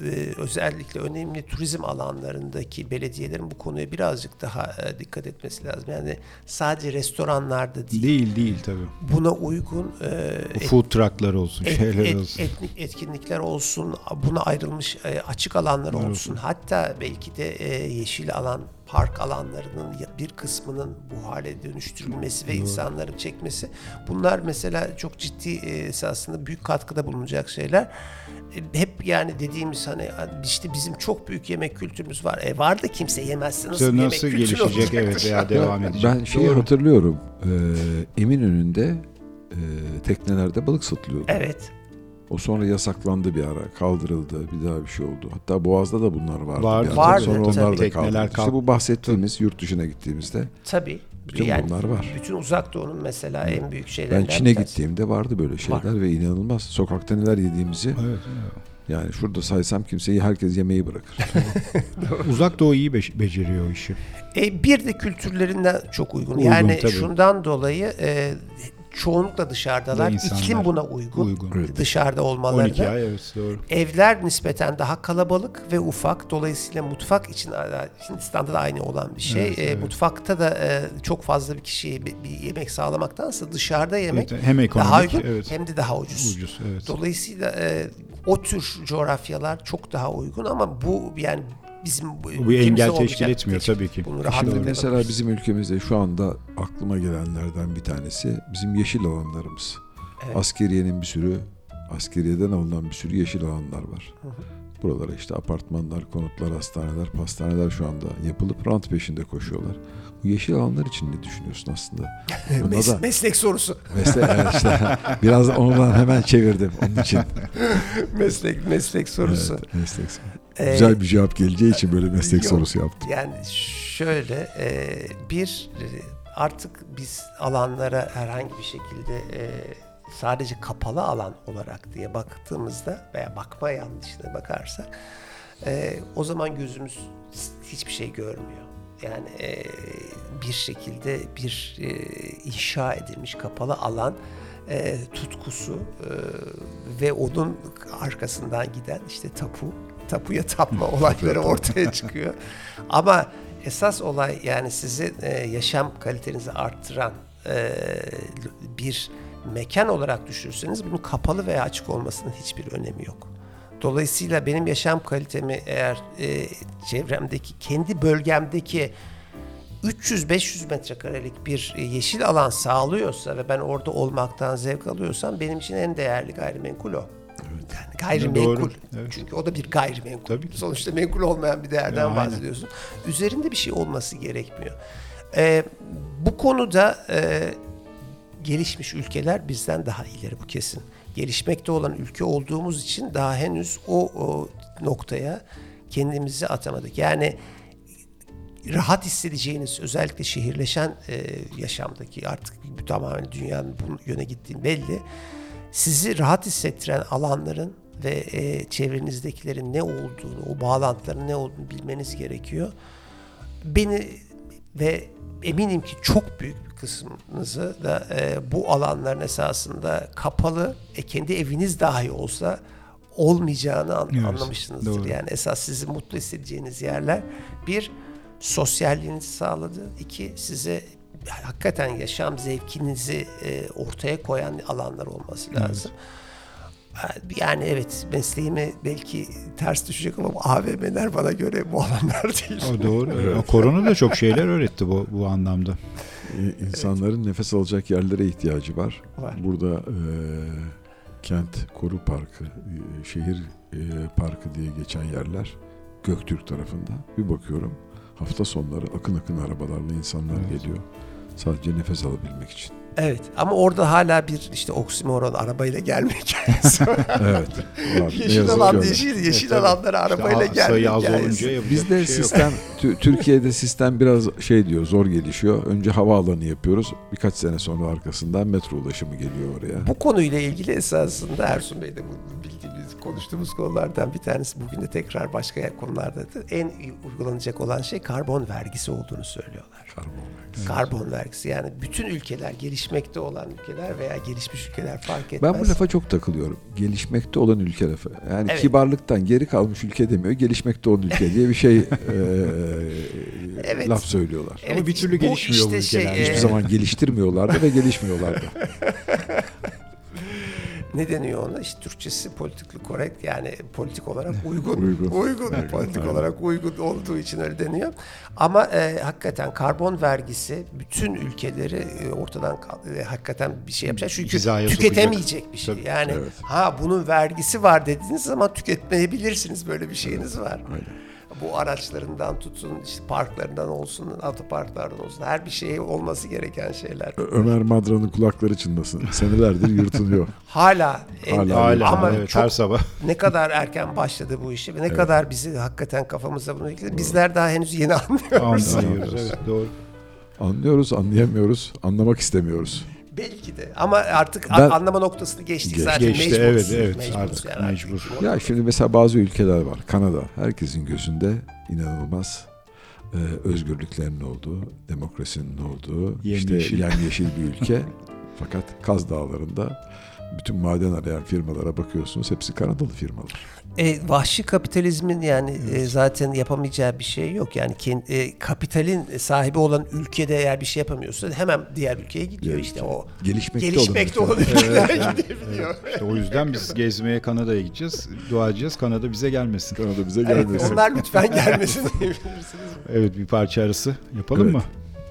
e, özellikle önemli turizm alanlarındaki belediyelerin bu konuya birazcık daha e, dikkat etmesi lazım. Yani sadece restoranlarda değil, Değil değil tabii. buna uygun e, Bu food trucklar olsun, et- şeyler et- olsun. etnik etkinlikler olsun, buna ayrılmış e, açık alanlar Bunlar olsun. Hatta belki de e, yeşil alan, park alanlarının bir kısmının bu hale dönüştürülmesi ve insanların çekmesi. Bunlar mesela çok ciddi e, esasında büyük katkıda bulunacak şeyler. E, Hep yani dediğimiz hani işte bizim çok büyük yemek kültürümüz var. E var da kimse yemezse nasıl, Nasıl, yemek nasıl gelişecek olacak? evet veya devam edecek. Ben şeyi Doğru. hatırlıyorum. Ee, Eminönü'nde e, teknelerde balık satılıyordu. Evet. O sonra yasaklandı bir ara, kaldırıldı, bir daha bir şey oldu. Hatta Boğaz'da da bunlar vardı. Ara. Vardı, Sonra tabii. onlar da Tekneler kaldı. kalktı. İşte bu bahsettiğimiz yurt dışına gittiğimizde Tabii. Bütün yani bunlar var. bütün uzak doğunun mesela en büyük şeylerinden Ben Çin'e gittiğimde vardı böyle şeyler ve inanılmaz. Sokakta neler yediğimizi Evet, evet. yani şurada saysam kimseyi herkes yemeği bırakır. Uzak Doğu iyi be- beceriyor o işi. E, bir de kültürlerinden çok uygun. Uygun, yani tabii. şundan dolayı e, çoğunlukla dışarıdalar. İklim buna uygun. uygun. Dışarıda 12 olmalarına. ay evet doğru. Evler nispeten daha kalabalık ve ufak. Dolayısıyla mutfak için Hindistan'da da aynı olan bir şey. Evet, E, evet. Mutfakta da e, çok fazla bir kişiye bir, bir yemek sağlamaktansa dışarıda yemek Evet, hem ekonomik daha uygun evet. hem de daha ucuz. ucuz evet. Dolayısıyla e, o tür coğrafyalar çok daha uygun ama bu yani bizim Bu bir engel teşkil etmiyor teşkil- tabii ki. Bunu Şimdi mesela yapabiliriz. bizim ülkemizde şu anda aklıma gelenlerden bir tanesi bizim yeşil alanlarımız. Evet. Askeriyenin bir sürü, askeriyeden alınan bir sürü yeşil alanlar var. Buralara işte apartmanlar, konutlar, hastaneler, pastaneler şu anda yapılıp rant peşinde koşuyorlar. Bu yeşil alanlar için ne düşünüyorsun aslında? Mes- da meslek sorusu. meslek, evet işte, biraz ondan hemen çevirdim onun için. meslek meslek sorusu. Evet, meslek. Ee, Güzel bir cevap geleceği için böyle meslek yok. sorusu yaptım. Yani şöyle e, bir e, artık biz alanlara herhangi bir şekilde e, sadece kapalı alan olarak diye baktığımızda veya bakma yanlışına bakarsak o zaman gözümüz hiçbir şey görmüyor. Yani e, bir şekilde bir e, inşa edilmiş kapalı alan e, tutkusu e, ve onun arkasından giden işte tapu, tapuya tapma olayları ortaya çıkıyor. Ama esas olay yani sizin e, yaşam kalitenizi arttıran e, bir mekan olarak düşünürseniz bunun kapalı veya açık olmasının hiçbir önemi yok. Dolayısıyla benim yaşam kalitemi eğer e, çevremdeki, kendi bölgemdeki 300-500 metrekarelik bir e, yeşil alan sağlıyorsa ve ben orada olmaktan zevk alıyorsam benim için en değerli gayrimenkul o. Yani gayrimenkul. Doğru, evet. Çünkü o da bir gayrimenkul. Tabii. Sonuçta menkul olmayan bir değerden Ya, aynen. bahsediyorsun. Üzerinde bir şey olması gerekmiyor. Ee, bu konuda e, gelişmiş ülkeler bizden daha ileri bu kesin. Gelişmekte olan ülke olduğumuz için daha henüz o, o noktaya kendimizi atamadık. Yani rahat hissedeceğiniz özellikle şehirleşen e, yaşamdaki artık tamamen dünyanın bu yöne gittiği belli. Sizi rahat hissettiren alanların ve e, çevrenizdekilerin ne olduğunu, o bağlantıların ne olduğunu bilmeniz gerekiyor. Beni ve eminim ki çok büyük bir kısmınızı da e, bu alanların esasında kapalı, e, kendi eviniz dahi olsa olmayacağını an- Evet, anlamışsınızdır. doğru. Yani esas sizi mutlu hissedeceğiniz yerler bir sosyalliğinizi sağladı. iki size hakikaten yaşam zevkinizi e, ortaya koyan alanlar olması lazım. Yani evet mesleğime belki ters düşecek ama AVM'ler bana göre bu alanlar değil. O doğru. Ama Korona da çok şeyler öğretti bu, bu anlamda. İnsanların nefes alacak yerlere ihtiyacı var. Var. Burada e, kent koru parkı, e, şehir e, parkı diye geçen yerler Göktürk tarafında. Bir bakıyorum hafta sonları akın akın arabalarla insanlar Evet. geliyor. Sadece nefes alabilmek için. Evet ama orada hala bir işte oksimoron arabayla gelme hikayesi var. Evet. Var. Yeşil alan yeşil, yeşil tabii. alanlara arabayla İşte gelme sayı Bizde şey sistem Tü- Türkiye'de sistem biraz şey diyor zor gelişiyor. Önce havaalanı yapıyoruz. Birkaç sene sonra arkasından metro ulaşımı geliyor oraya. Bu konuyla ilgili esasında Ersun Bey de bu bildiğimiz, konuştuğumuz konulardan bir tanesi bugün de tekrar başka konularda da en uygulanacak olan şey karbon vergisi olduğunu söylüyorlar. Karbon vergisi. Karbon vergisi yani bütün ülkeler, gelişmekte olan ülkeler veya gelişmiş ülkeler fark etmez. Ben bu lafa çok takılıyorum. Gelişmekte olan ülke lafı. Yani Evet. kibarlıktan geri kalmış ülke demiyor. Gelişmekte olan ülke diye bir şey e, Evet. laf söylüyorlar. Evet, bir türlü bu gelişmiyor bu işte ülkeler. şey, Hiçbir e, zaman geliştirmiyorlardı ve gelişmiyorlardı. ne deniyor ona? İşte Türkçesi politikli korrekt yani politik olarak uygun. Uygun. uygun. Evet, politik aynen. olarak uygun olduğu için öyle deniyor. Ama e, hakikaten karbon vergisi bütün ülkeleri e, ortadan e, hakikaten bir şey yapacak. Çünkü Hizaya tüketemeyecek bir şey. Tabii, yani evet. ha bunun vergisi var dediğiniz zaman tüketmeyebilirsiniz. Böyle bir şeyiniz var. Aynen. Bu araçlarından tutun, işte parklarından olsun, otoparklardan olsun. Her bir şey olması gereken şeyler. Ö- Ömer Madra'nın kulakları çınlasın. Senelerdir yırtınıyor. Hala, en- Hala. Hala ama evet, çok her sabah. ne kadar erken başladı bu işi ve ne kadar bizi hakikaten kafamıza bunu yükledi. Bizler daha henüz yeni anlıyoruz. Anlıyoruz. Evet, doğru. Anlıyoruz, anlayamıyoruz, anlamak istemiyoruz. Belki de ama artık Ben- anlama noktasını geçtik Geç- zaten Geçti mecburuz. evet evet Mecburuz artık yani mecbur. Ya şimdi mesela bazı ülkeler var. Kanada. Herkesin gözünde inanılmaz e, özgürlüklerin olduğu, demokrasinin olduğu, işte Yemyeşil. yemyeşil bir ülke. Fakat Kaz Dağları'nda bütün maden arayan firmalara bakıyorsunuz. Hepsi Kanadalı firmalar. E, vahşi kapitalizmin yani e, zaten yapamayacağı bir şey yok. Yani kendi, e, kapitalin sahibi olan ülkede eğer bir şey yapamıyorsa hemen diğer ülkeye gidiyor Diğer işte o. Gelişmekte, Gelişmekte olan olan ülkeler. ülkeler gidebiliyor. İşte o yüzden biz gezmeye Kanada'ya gideceğiz. Dua edeceğiz Kanada bize gelmesin. Kanada bize Evet, gelmesin. onlar lütfen gelmesin diyebilirsiniz. Evet bir parça arası yapalım Evet. mı?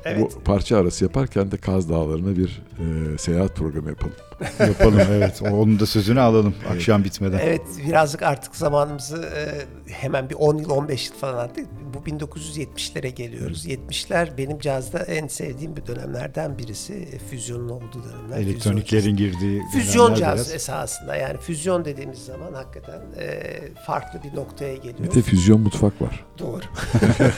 Evet. Bu parça arası yaparken de Kaz Dağları'na bir e, seyahat programı yapalım. Yapalım evet. Onun da sözünü alalım akşam bitmeden. Evet birazcık artık zamanımızı e, hemen bir 10 yıl 15 yıl falan artık bu 1970'lere geliyoruz. 70'ler benim cazda en sevdiğim bir dönemlerden birisi. E, Füzyonun olduğu dönemler. Elektroniklerin girdiği Füzyon caz biraz. esasında yani füzyon dediğimiz zaman hakikaten e, farklı bir noktaya Bir geliyor. de füzyon mutfak var. Doğru.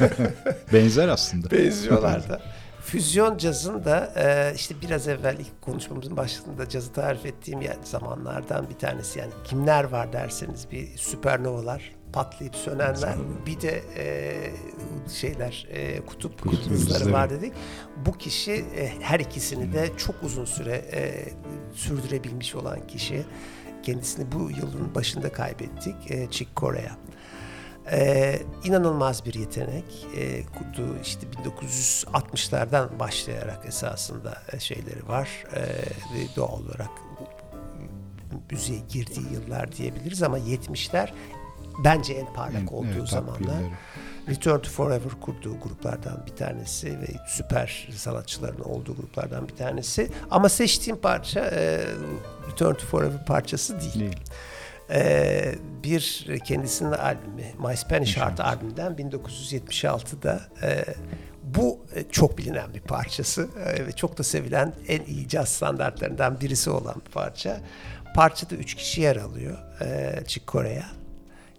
Benzer aslında. Benziyorlar da. Füzyon cazın da e, işte biraz evvel ilk konuşmamızın başında cazı tarif ettiğim zamanlardan bir tanesi. Yani kimler var derseniz bir süpernovalar patlayıp sönenler bir de e, şeyler e, kutup, Kutup yıldızları. var dedik. Bu kişi e, her ikisini de çok uzun süre e, sürdürebilmiş olan kişi. Kendisini bu yılın başında kaybettik. E, Chick Corea. Ee, inanılmaz bir yetenek. Ee, kurduğu işte 1960'lardan başlayarak esasında e, şeyleri var. Ee, ve doğal olarak müziğe girdiği yıllar diyebiliriz ama 70'ler bence en parlak En- olduğu evet, zamanlar. Return to Forever kurduğu gruplardan bir tanesi ve süper sanatçıların olduğu gruplardan bir tanesi. Ama seçtiğim parça e, Return to Forever parçası değil. Değil. E, bir kendisinin albümü My Spanish Heart albümünden 1976'da e, bu e, çok bilinen bir parçası e, ve çok da sevilen en iyi caz standartlarından birisi olan bir parça. Parçada üç kişi yer alıyor. E, Chick Corea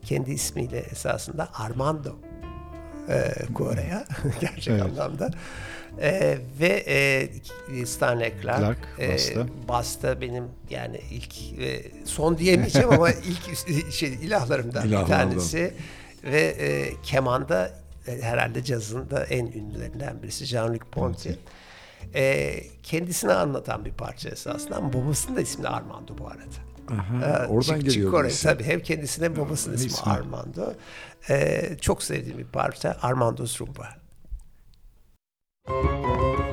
kendi ismiyle esasında Armando e, Korea gerçek Evet. anlamda. E, ve e, Stanley Clark, Clark, e, basta. basta benim yani ilk ve son diyemeyeceğim ama ilk şey ilahlarımdan bir İlahlardan. tanesi ve e, kemanda e, herhalde cazın da en ünlülerinden birisi Jean-Luc Ponty. E, kendisini anlatan bir parça esasında ama babasının da ismi Armando bu arada. Aha, Ee, oradan Chick geliyor. İsim. tabii hem kendisine babasının ismi ismi. Armando. Ee, çok sevdiğim bir parça Armando's Rumba. Música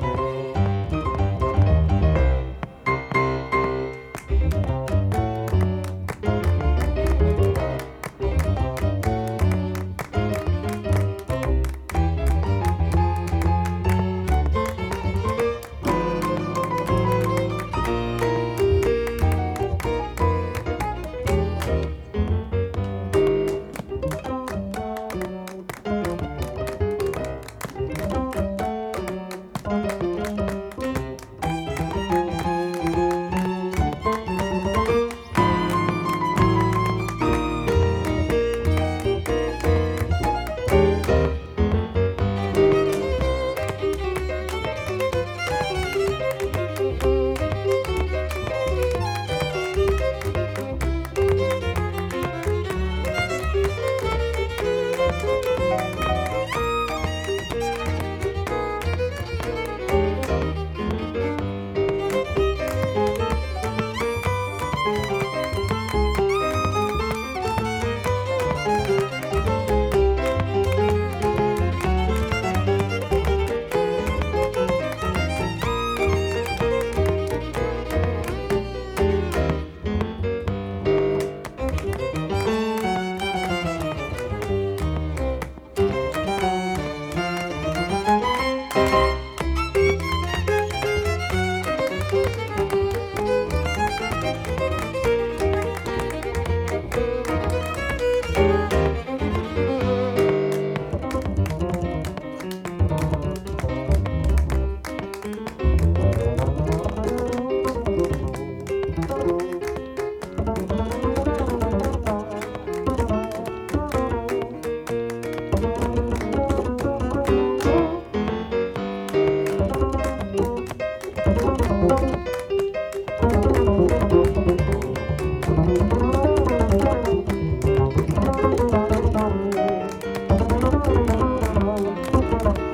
Thank you.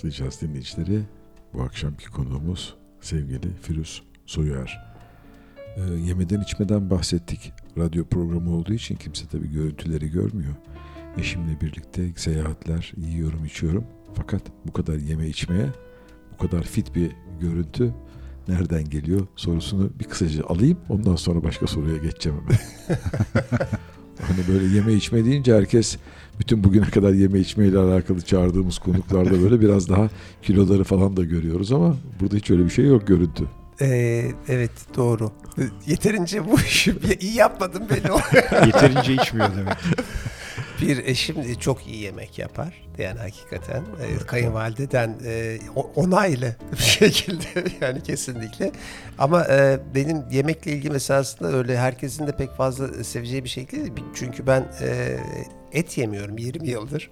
Tekrar laflayacağız dinleyicileri. Bu akşamki konuğumuz sevgili Firuz Soyuer. Ee, yemeden içmeden bahsettik. Radyo programı olduğu için kimse tabii görüntüleri görmüyor. Eşimle birlikte seyahatler, yiyorum içiyorum. Fakat bu kadar yeme içmeye, bu kadar fit bir görüntü nereden geliyor sorusunu bir kısaca alayım. Ondan sonra başka soruya geçeceğim. hani böyle yeme içme deyince herkes bütün bugüne kadar yeme içme ile alakalı çağırdığımız konuklarda böyle biraz daha kiloları falan da görüyoruz ama burada hiç öyle bir şey yok görüntü. Ee, evet doğru. Yeterince bu işi iyi yapmadım belli Yeterince içmiyor demek. Bir eşim çok iyi yemek yapar. Yani hakikaten e, kayınvalideden e, onaylı bir şekilde yani kesinlikle. Ama e, benim yemekle ilgim esasında öyle herkesin de pek fazla seveceği bir şey değil. Çünkü ben e, et yemiyorum 20 yıldır.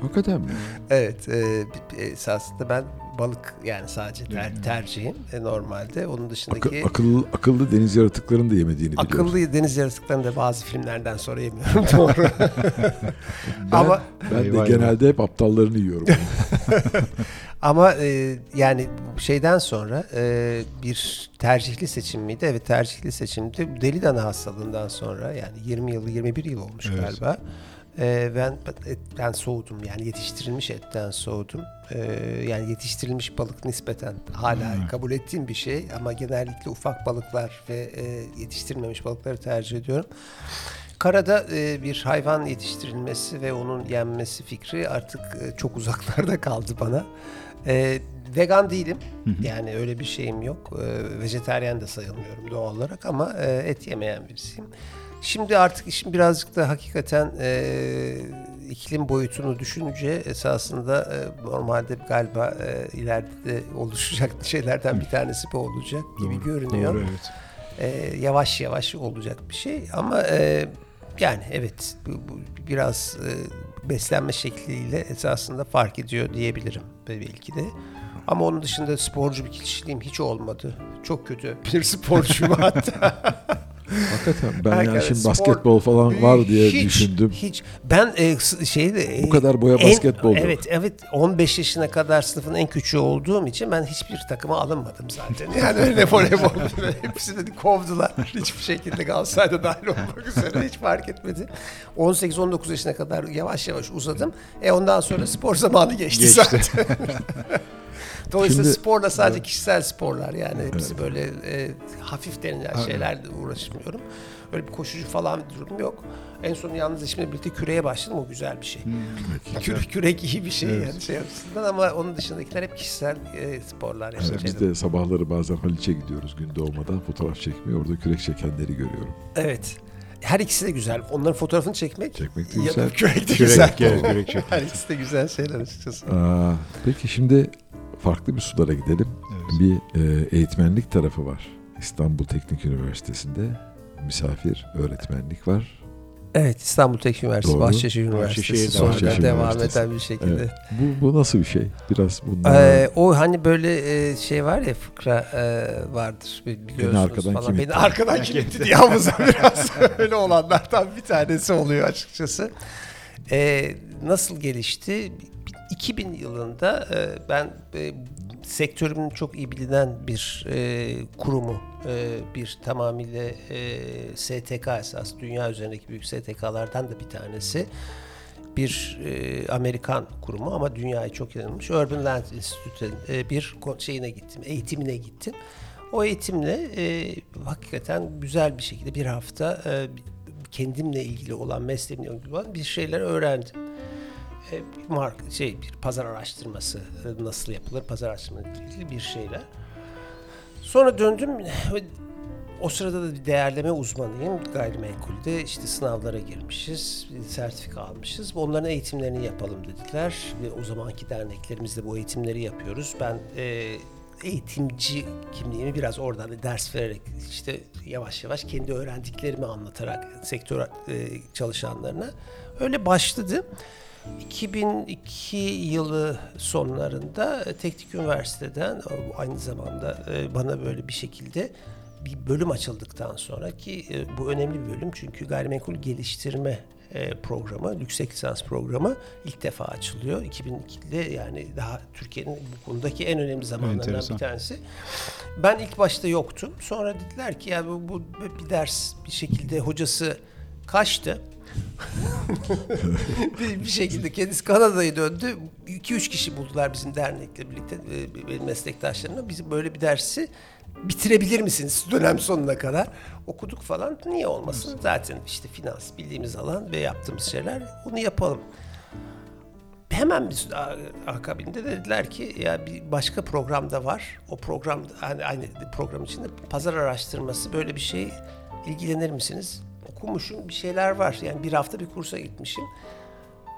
Hakikaten mi? evet. E, esasında ben balık yani sadece ter, tercihim e, normalde. Onun dışındaki... Akı, akıllı, akıllı deniz yaratıklarını da yemediğini biliyorum. Akıllı deniz yaratıklarını da bazı filmlerden sonra yemiyorum. Doğru. ben, Ama ben de genelde hep aptallarını yiyorum. Ama e, yani şeyden sonra e, bir tercihli seçim miydi? Evet tercihli seçimdi. Deli dana hastalığından sonra yani 20 yıl 21 yıl olmuş evet. galiba. E, ben etten soğudum yani yetiştirilmiş etten soğudum. E, yani yetiştirilmiş balık nispeten hala hmm. kabul ettiğim bir şey ama genellikle ufak balıklar ve e, yetiştirilmemiş balıkları tercih ediyorum. Karada e, bir hayvan yetiştirilmesi ve onun yenmesi fikri artık e, çok uzaklarda kaldı bana. E, vegan değilim. Yani öyle bir şeyim yok. E, vejeteryan da sayılmıyorum doğal olarak ama e, et yemeyen birisiyim. Şimdi artık işim birazcık da hakikaten e, iklim boyutunu düşününce esasında e, normalde galiba e, ileride oluşacak şeylerden bir tanesi bu olacak gibi doğru, görünüyor. Doğru, evet. E, yavaş yavaş olacak bir şey ama e, yani evet bu, bu biraz e, beslenme şekliyle esasında fark ediyor diyebilirim belki de. Ama onun dışında sporcu bir kişiliğim hiç olmadı. Çok kötü bir sporcuyum hatta. Hakikaten ben yani şimdi spor, basketbol falan var diye hiç, düşündüm. Hiç. Ben e, şeyde bu kadar boya basketbol. Evet evet 15 yaşına kadar sınıfın en küçüğü olduğum için ben hiçbir takıma alınmadım zaten. Yani öyle voleybol hepsini kovdular. Hiçbir şekilde Galatasaray'da dahil olmak üzere hiç fark etmedi. 18-19 yaşına kadar yavaş yavaş uzadım. E ondan sonra spor zamanı geçti, geçti. zaten. Dolayısıyla Şimdi, sporla sadece evet. kişisel sporlar yani evet. bizi böyle e, hafif denilen evet. şeylerle uğraşmıyorum. Öyle bir koşucu falan bir durum yok. En son yalnız eşimle birlikte küreye başladım. O güzel bir şey. Hmm, Küre, kürek iyi bir şey evet. yani şey açısından ama onun dışındakiler hep kişisel e, sporlar. Yani evet, biz de sabahları bazen Haliç'e gidiyoruz gün doğmadan fotoğraf çekmeye. Orada kürek çekenleri görüyorum. Evet. Her ikisi de güzel. Onların fotoğrafını çekmek, çekmek de güzel. Ya da kürek de kürek, güzel. Kürek, kürek. Her ikisi de güzel şeyler açıkçası. Aa, peki şimdi farklı bir sulara gidelim. Evet. Bir e, eğitmenlik tarafı var. İstanbul Teknik Üniversitesi'nde misafir öğretmenlik var. Evet İstanbul Teknik Üniversitesi, Doğru. Bahçeşehir Üniversitesi sonra Bahçeşehir devam Üniversitesi. eden bir şekilde. Evet. Bu, bu nasıl bir şey? Biraz bundan... Ee, o hani böyle e, şey var ya fıkra e, vardır biliyorsunuz Beni arkadan falan. Kim Beni arkadan kim itti diye biraz öyle olanlardan bir tanesi oluyor açıkçası. E, nasıl gelişti? 2000 yılında e, ben e, sektörümün çok iyi bilinen bir e, kurumu, bir tamamıyla e, STK esas, dünya üzerindeki büyük STK'lardan da bir tanesi. Bir e, Amerikan kurumu ama dünyayı çok yanılmış. Urban Land Institute'nin e, bir şeyine gittim, eğitimine gittim. O eğitimle e, hakikaten güzel bir şekilde bir hafta e, kendimle ilgili olan, mesleğimle ilgili olan bir şeyler öğrendim. E, mark şey bir pazar araştırması e, nasıl yapılır pazar araştırması ilgili bir şeyler. Sonra döndüm o sırada da bir değerleme uzmanıyım gayrimenkulde işte sınavlara girmişiz, sertifika almışız. Onların eğitimlerini yapalım dediler. Ve o zamanki derneklerimizde bu eğitimleri yapıyoruz. Ben e, eğitimci kimliğimi biraz oradan ders vererek işte yavaş yavaş kendi öğrendiklerimi anlatarak sektör e, çalışanlarına öyle başladı. 2002 yılı sonlarında e, Teknik Üniversiteden e, aynı zamanda e, bana böyle bir şekilde bir bölüm açıldıktan sonra ki bu önemli bir bölüm çünkü gayrimenkul geliştirme e, programı, yüksek lisans programı ilk defa açılıyor. 2002'de yani daha Türkiye'nin bu konudaki en önemli zamanlarından Enteresan. bir tanesi. Ben ilk başta yoktum. Sonra dediler ki ya bu, bu bir ders bir şekilde hocası kaçtı. Bir, bir şekilde kendisi Kanada'ya döndü. 2-3 kişi buldular bizim dernekle birlikte e, benim meslektaşlarımla. Bizim böyle bir dersi bitirebilir misiniz dönem sonuna kadar? Okuduk falan. Niye olmasın? Zaten işte finans bildiğimiz alan ve yaptığımız şeyler. Bunu yapalım. Hemen biz akabinde dediler ki ya bir başka program da var. O program hani aynı program içinde pazar araştırması böyle bir şey ilgilenir misiniz? Okumuşum bir şeyler var. Yani bir hafta bir kursa gitmişim.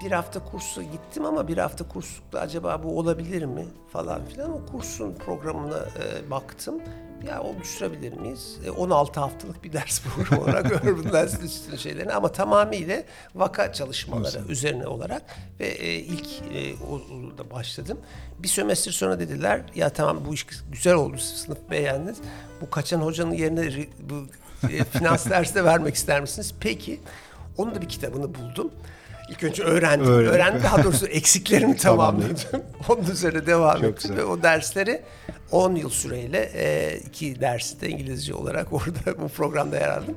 Bir hafta kursa gittim ama bir hafta kurslukta acaba bu olabilir mi falan filan. O kursun programına e, baktım. Ya oluşturabilir miyiz? E, 16 haftalık bir ders programı olarak Urban Lens'in üstüne şeylerini ama tamamıyla vaka çalışmaları üzerine olarak ve e, ilk e, o, o da başladım. Bir sömestr sonra dediler ya tamam bu iş güzel oldu sınıf beğendiniz. Bu kaçan hocanın yerine ri- bu e, finans dersi de vermek ister misiniz? Peki. Onun da bir kitabını buldum. İlk önce öğrendim. Öğrendim. Öğrendim daha doğrusu eksiklerimi tamamladım. Onun üzerine devam Çok ettim güzel. ve o dersleri 10 yıl süreyle e, iki dersi de İngilizce olarak orada bu programda yer aldım.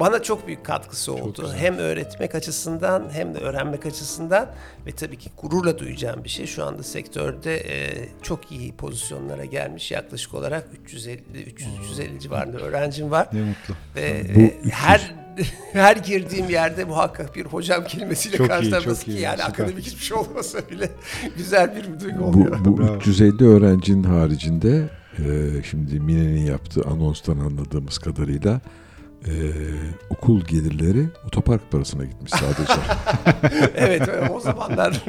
Bana çok büyük katkısı oldu. Hem öğretmek açısından hem de öğrenmek açısından ve tabii ki gururla duyacağım bir şey. Şu anda sektörde e, çok iyi pozisyonlara gelmiş yaklaşık olarak 350 300 350 civarında öğrencim var. Ne mutlu. Ve Bu e, 300 her her girdiğim yerde muhakkak bir hocam kelimesiyle Çok iyi, ki iyi, yani süper. akademik hiçbir şey olmasa bile güzel bir duygu oluyor. Bu, bu Bravo. 350 öğrencinin haricinde e, şimdi Mine'nin yaptığı anonstan anladığımız kadarıyla e, okul gelirleri otopark parasına gitmiş sadece. evet evet, o zamanlar.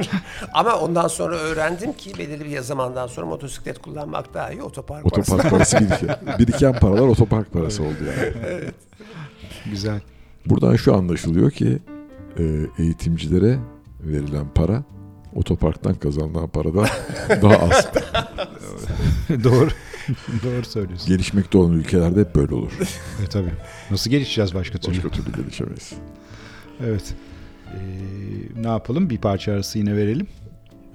Ama ondan sonra öğrendim ki belirli bir zamandan sonra motosiklet kullanmak daha iyi otopark, parası. otopark parası biriken, biriken paralar otopark parası oldu yani. Güzel. Buradan şu anlaşılıyor ki e, eğitimcilere verilen para otoparktan kazanılan paradan daha az. Doğru. Doğru söylüyorsun. Gelişmekte olan ülkelerde hep böyle olur. E, tabii. Nasıl gelişeceğiz başka türlü? Başka türlü gelişemeyiz. Evet. Ee, ne yapalım? Bir parça arası yine verelim.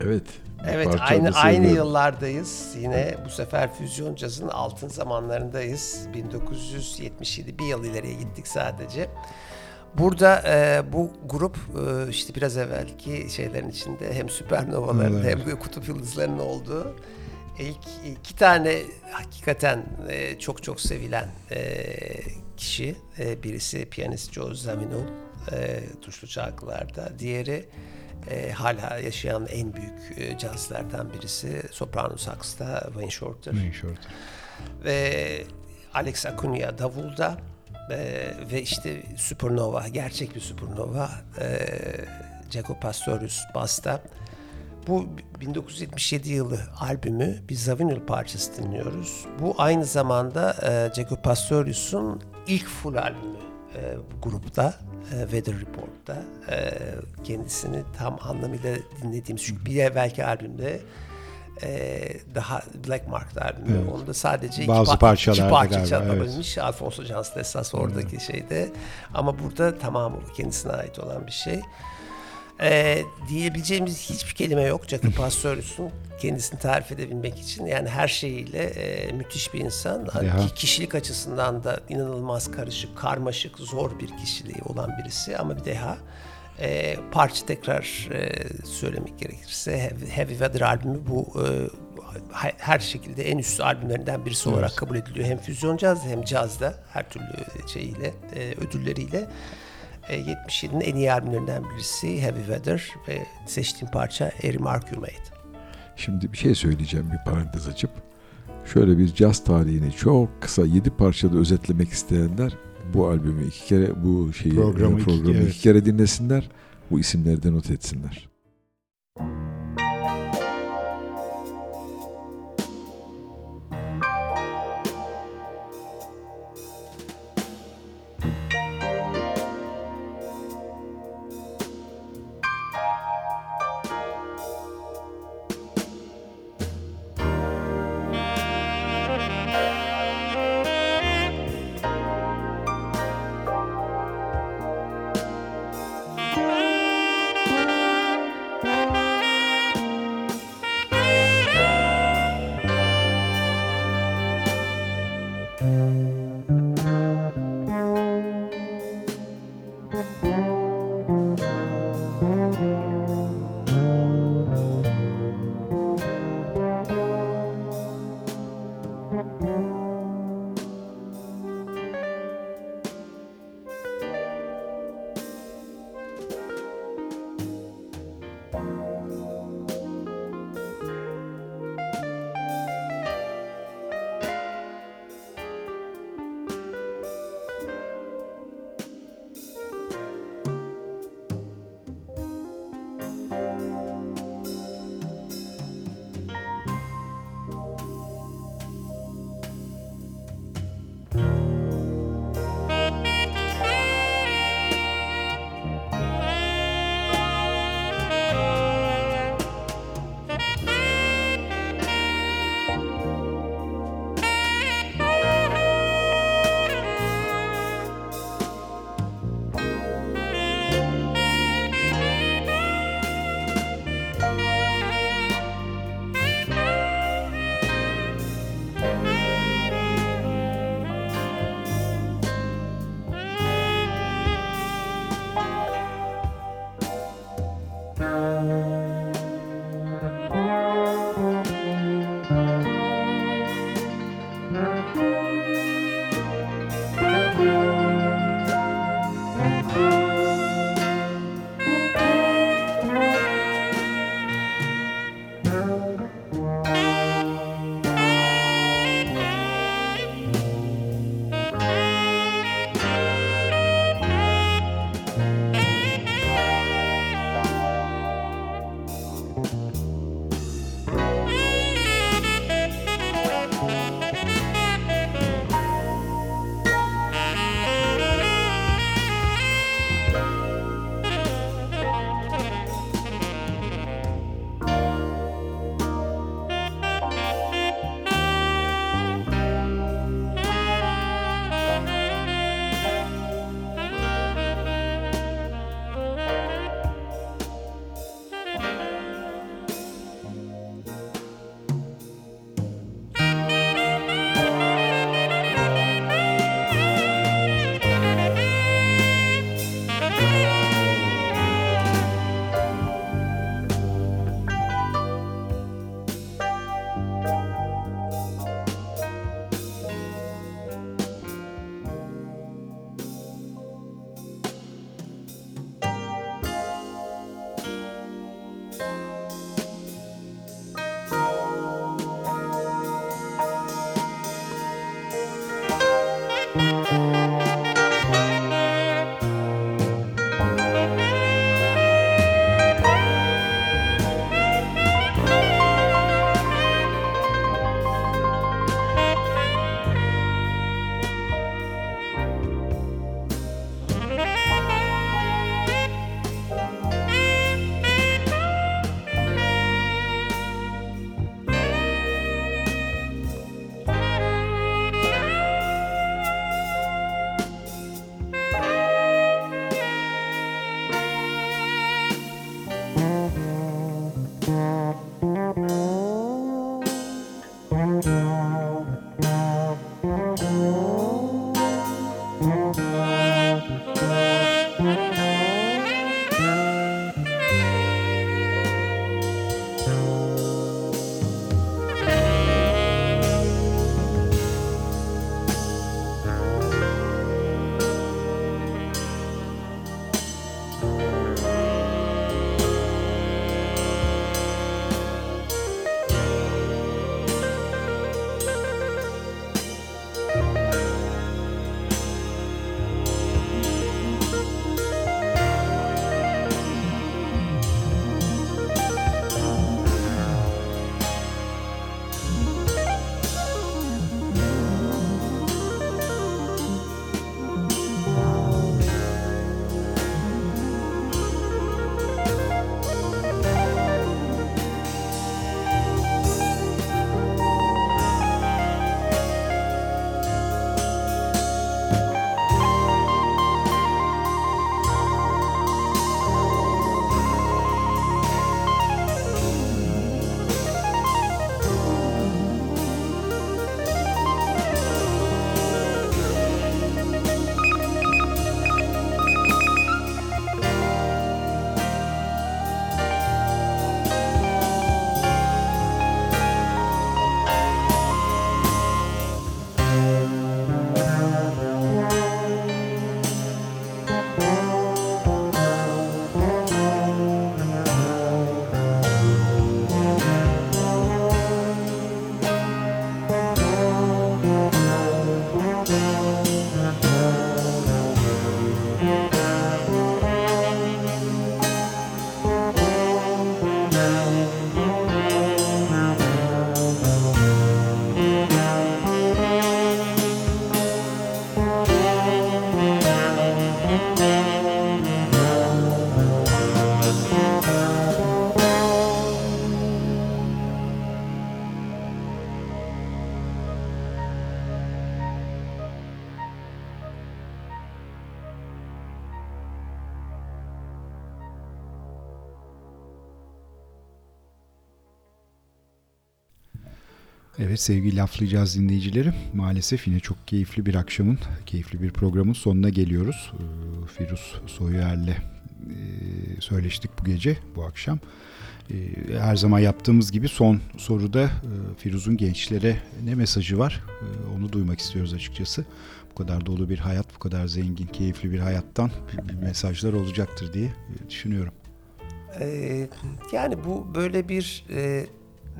Evet. Evet aynı aynı yıllardayız. Yine bu sefer füzyon cazın altın zamanlarındayız. 1977 bir yıl ileriye gittik sadece. Burada e, bu grup e, işte biraz evvelki şeylerin içinde hem süpernovaların Evet. hem de kutup yıldızlarının olduğu ilk iki tane hakikaten e, çok çok sevilen e, kişi. E, birisi piyanist Joe Zawinul e, tuşlu çalgılarda. Diğeri e, hala yaşayan en büyük e, cazlardan birisi soprano saksda Wayne Shorter Ne short. ve Alex Acuna davulda e, ve işte Supernova gerçek bir Supernova e, Jaco Pastorius basta. Bu 1977 yılı albümü bir Zawinul parçası dinliyoruz. Bu aynı zamanda e, Jaco Pastorius'un ilk full albümü e, grupta. e, Weather Report'ta e, kendisini tam anlamıyla dinlediğimiz çünkü bir evvelki albümde e, daha Black Market albümü. Evet. Onda sadece iki, Bazı pa- parçalarda iki parça çalabilmiş. Alfonso Jans esas oradaki şeyde. Ama burada tamamı kendisine ait olan bir şey. Ee, diyebileceğimiz hiçbir kelime yok Jacob Pastorius'un kendisini tarif edebilmek için. Yani her şeyiyle e, müthiş bir insan. Ki kişilik açısından da inanılmaz karışık, karmaşık, zor bir kişiliği olan birisi ama bir deha. E, parça tekrar e, söylemek gerekirse Heavy, Heavy Weather albümü bu e, he- her şekilde en üst albümlerinden birisi olarak kabul ediliyor. Hem füzyon caz hem cazda her türlü şeyiyle, e, ödülleriyle. E, 77'nin en iyi albümlerinden birisi Heavy Weather ve seçtiğim parça Mark Made. Şimdi bir şey söyleyeceğim bir parantez açıp. Şöyle bir caz tarihini çok kısa 7 parçada özetlemek isteyenler bu albümü iki kere bu şeyi Programı programı, iki- programı evet. iki kere dinlesinler. Bu isimleri de not etsinler. Thank Evet sevgili laflayacağız dinleyicileri. Maalesef yine çok keyifli bir akşamın, keyifli bir programın sonuna geliyoruz. Ee, Firuz Soyer'le e, söyleştik bu gece, bu akşam. Ee, her zaman yaptığımız gibi son soruda e, Firuz'un gençlere ne mesajı var e, onu duymak istiyoruz açıkçası. Bu kadar dolu bir hayat, bu kadar zengin, keyifli bir hayattan mesajlar olacaktır diye düşünüyorum. Ee, yani bu böyle bir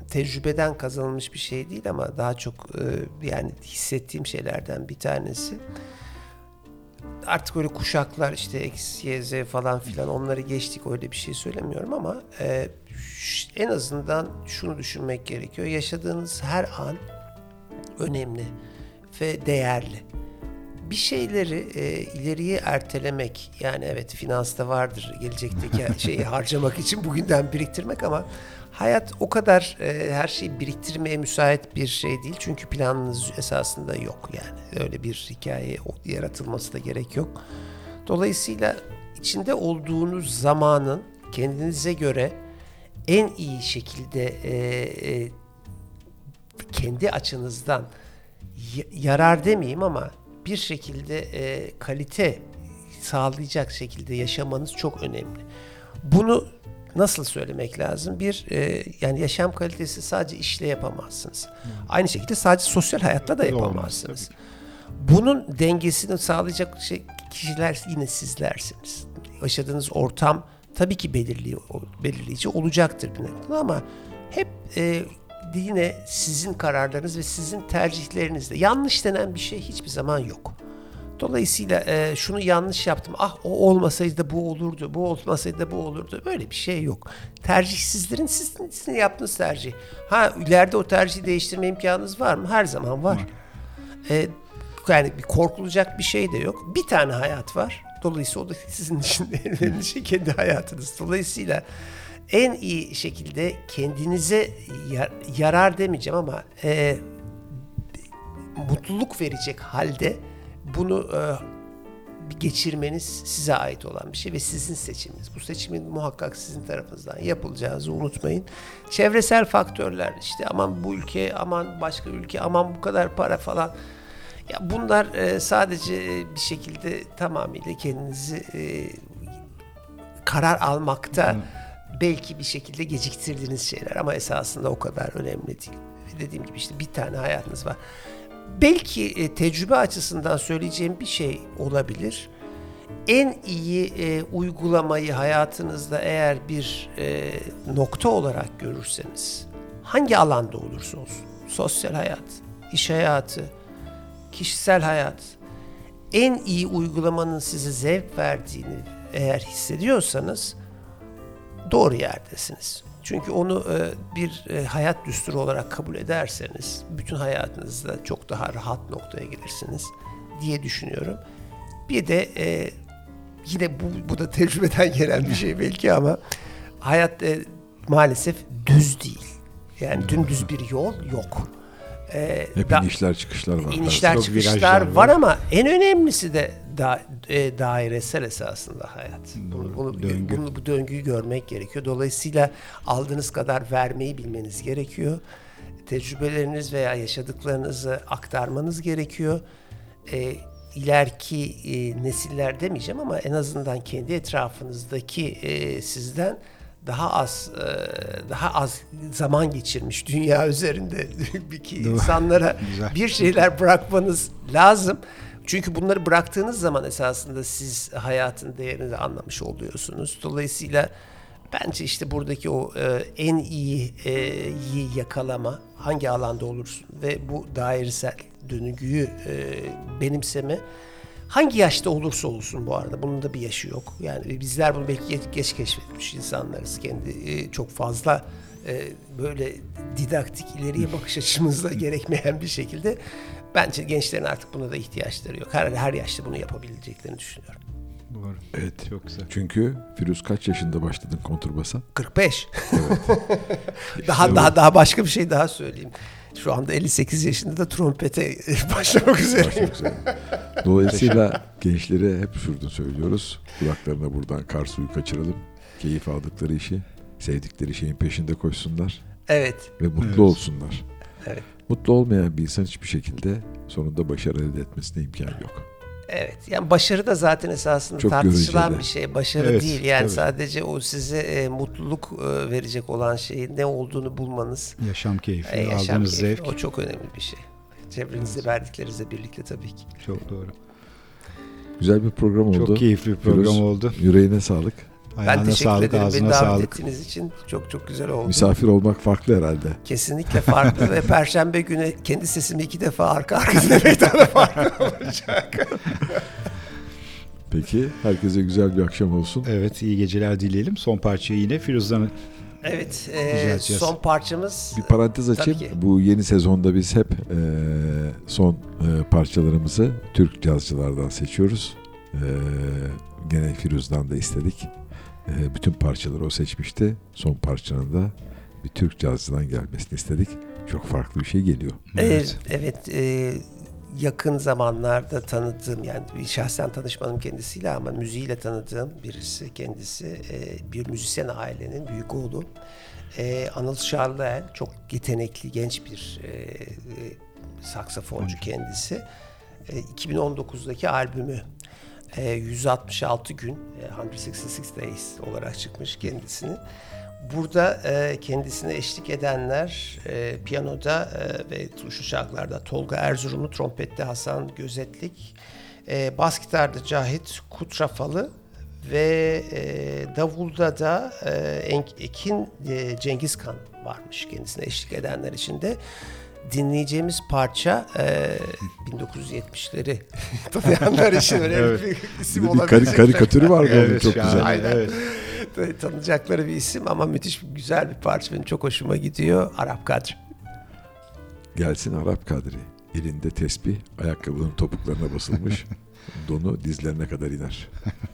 tecrübeden kazanılmış bir şey değil ama daha çok e, yani hissettiğim şeylerden bir tanesi. Artık öyle kuşaklar işte X, Y, Z falan filan onları geçtik öyle bir şey söylemiyorum ama e, en azından şunu düşünmek gerekiyor. Yaşadığınız her an önemli ve değerli. Bir şeyleri e, ileriye ertelemek yani evet finansta vardır gelecekteki şeyi harcamak için bugünden biriktirmek ama Hayat o kadar e, her şeyi biriktirmeye müsait bir şey değil. Çünkü planınız esasında yok yani. Öyle bir hikaye yaratılması da gerek yok. Dolayısıyla içinde olduğunuz zamanın kendinize göre en iyi şekilde e, e, kendi açınızdan yarar demeyeyim ama bir şekilde e, kalite sağlayacak şekilde yaşamanız çok önemli. Bunu nasıl söylemek lazım? Bir e, yani yaşam kalitesi sadece işle yapamazsınız. Hmm. Aynı şekilde sadece sosyal hayatta da yapamazsınız. Bunun dengesini sağlayacak şey, kişiler yine sizlersiniz. Yaşadığınız ortam tabii ki belirli, belirleyici olacaktır bir noktada ama hep e, yine sizin kararlarınız ve sizin tercihlerinizde yanlış denen bir şey hiçbir zaman yok. Dolayısıyla e, şunu yanlış yaptım. Ah o olmasaydı da bu olurdu. Bu olmasaydı da bu olurdu. Böyle bir şey yok. Tercih sizlerin sizin, sizin yaptığınız tercih. Ha ileride o tercihi değiştirme imkanınız var mı? Her zaman var. E, yani bir korkulacak bir şey de yok. Bir tane hayat var. Dolayısıyla o da sizin için önemli şey kendi hayatınız. Dolayısıyla en iyi şekilde kendinize yar, yarar demeyeceğim ama e, mutluluk verecek halde bunu e, geçirmeniz size ait olan bir şey ve sizin seçiminiz. Bu seçimin muhakkak sizin tarafınızdan yapılacağınızı unutmayın. Çevresel faktörler işte aman bu ülke, aman başka ülke, aman bu kadar para falan. Ya bunlar e, sadece bir şekilde tamamıyla kendinizi e, karar almakta hmm. belki bir şekilde geciktirdiğiniz şeyler ama esasında o kadar önemli değil. Dediğim gibi işte bir tane hayatınız var belki e, tecrübe açısından söyleyeceğim bir şey olabilir. En iyi e, uygulamayı hayatınızda eğer bir e, nokta olarak görürseniz, hangi alanda olursa olsun, sosyal hayat, iş hayatı, kişisel hayat, en iyi uygulamanın size zevk verdiğini eğer hissediyorsanız doğru yerdesiniz. Çünkü onu e, bir e, hayat düsturu olarak kabul ederseniz bütün hayatınızda çok daha rahat noktaya gelirsiniz diye düşünüyorum. Bir de e, yine bu, bu da tecrübeden gelen bir şey belki ama hayat maalesef düz değil. Yani dümdüz bir yol yok. Ee, Hep da, inişler çıkışlar var. İnişler Çok çıkışlar var, var ama en önemlisi de da, e, dairesel esasında hayat. Doğru, bunu, döngü. bunu, bu döngüyü görmek gerekiyor. Dolayısıyla aldığınız kadar vermeyi bilmeniz gerekiyor. Tecrübeleriniz veya yaşadıklarınızı aktarmanız gerekiyor. E, ileriki e, nesiller demeyeceğim ama en azından kendi etrafınızdaki e, sizden daha az e, daha az zaman geçirmiş dünya üzerinde ki insanlara bir şeyler bırakmanız lazım. Çünkü bunları bıraktığınız zaman esasında siz hayatın değerini anlamış oluyorsunuz. Dolayısıyla bence işte buradaki o e, en iyi e, iyi yakalama hangi alanda olursun ve bu dairesel döngüyü benimseme hangi yaşta olursa olsun bu arada bunun da bir yaşı yok. Yani bizler bunu belki geç, geç keşfetmiş insanlarız kendi e, çok fazla e, böyle didaktik ileriye bakış açımızla gerekmeyen bir şekilde Bence gençlerin artık buna da ihtiyaçları yok. Her, her yaşta bunu yapabileceklerini düşünüyorum. Doğru. Evet. Çok güzel. Çünkü Firuz kaç yaşında başladın konturbasa? 45. daha daha daha başka bir şey daha söyleyeyim. Şu anda 58 yaşında da trompete başlamak üzereyim. Dolayısıyla gençlere hep şuradan söylüyoruz. Kulaklarına buradan kar suyu kaçıralım. Keyif aldıkları işi, sevdikleri şeyin peşinde koşsunlar Evet. ve mutlu Evet. olsunlar. Evet. Mutlu olmayan bir insan hiçbir şekilde sonunda başarı elde etmesine imkan yok. Evet. Yani başarı da zaten esasında Çok tartışılan göreceli. bir şey. Başarı Evet, değil. Yani tabii. sadece o size e, mutluluk e, verecek olan şeyin ne olduğunu bulmanız. Yaşam keyfi, e, yaşam aldığınız keyfi. zevk. O çok önemli bir şey. Çevrenizde verdiklerinizle birlikte tabii ki. Çok doğru. Güzel bir program oldu. Çok keyifli bir program Firuz, oldu. Yüreğine sağlık. Ben Ayağına teşekkür sağlık, ederim. Beni davet sağlık. ettiğiniz için çok çok güzel oldu. Misafir olmak farklı herhalde. Kesinlikle farklı ve Perşembe günü kendi sesimi iki defa arka arka dinlemekten de farklı olacak. Peki herkese güzel bir akşam olsun. Evet, iyi geceler dileyelim. Son parçayı yine Firuz'dan Evet, e, son parçamız Bir parantez açayım. ki. Bu yeni sezonda biz hep e, son e, parçalarımızı Türk cazcılardan seçiyoruz. E, gene Firuz'dan da istedik. E, bütün parçaları o seçmişti. Son parçanın da bir Türk cazcıdan gelmesini istedik. Çok farklı bir şey geliyor. Evet, evet e, yakın zamanlarda tanıdığım yani bir şahsen tanışmadım kendisiyle ama müziğiyle tanıdığım birisi kendisi e, bir müzisyen ailenin büyük oğlu. E, Anıl Şarlıel çok yetenekli genç bir e, e, saksafoncu kendisi. E, 2019'daki albümü e, 166 gün e, 166 Days olarak çıkmış kendisini. Burada e, kendisine eşlik edenler e, piyanoda e, ve tuşlu şarkılarda Tolga Erzurumlu, trompette Hasan Gözetlik, e, bas gitarda Cahit Kutrafalı ve e, davulda da e, Ekin e, Cengizkan varmış kendisine eşlik edenler içinde. Dinleyeceğimiz parça e, 1970'leri tanıyanlar için önemli Evet. bir Bir, isim bir kari- olabilecek. karikatürü onun Evet, çok şahane. güzel. Aynen. Evet. Tanıyacakları bir isim ama müthiş güzel bir parça. Benim çok hoşuma gidiyor. Arap Kadri. Gelsin Arap Kadri. Elinde tesbih, ayakkabının topuklarına basılmış. Donu dizlerine kadar iner.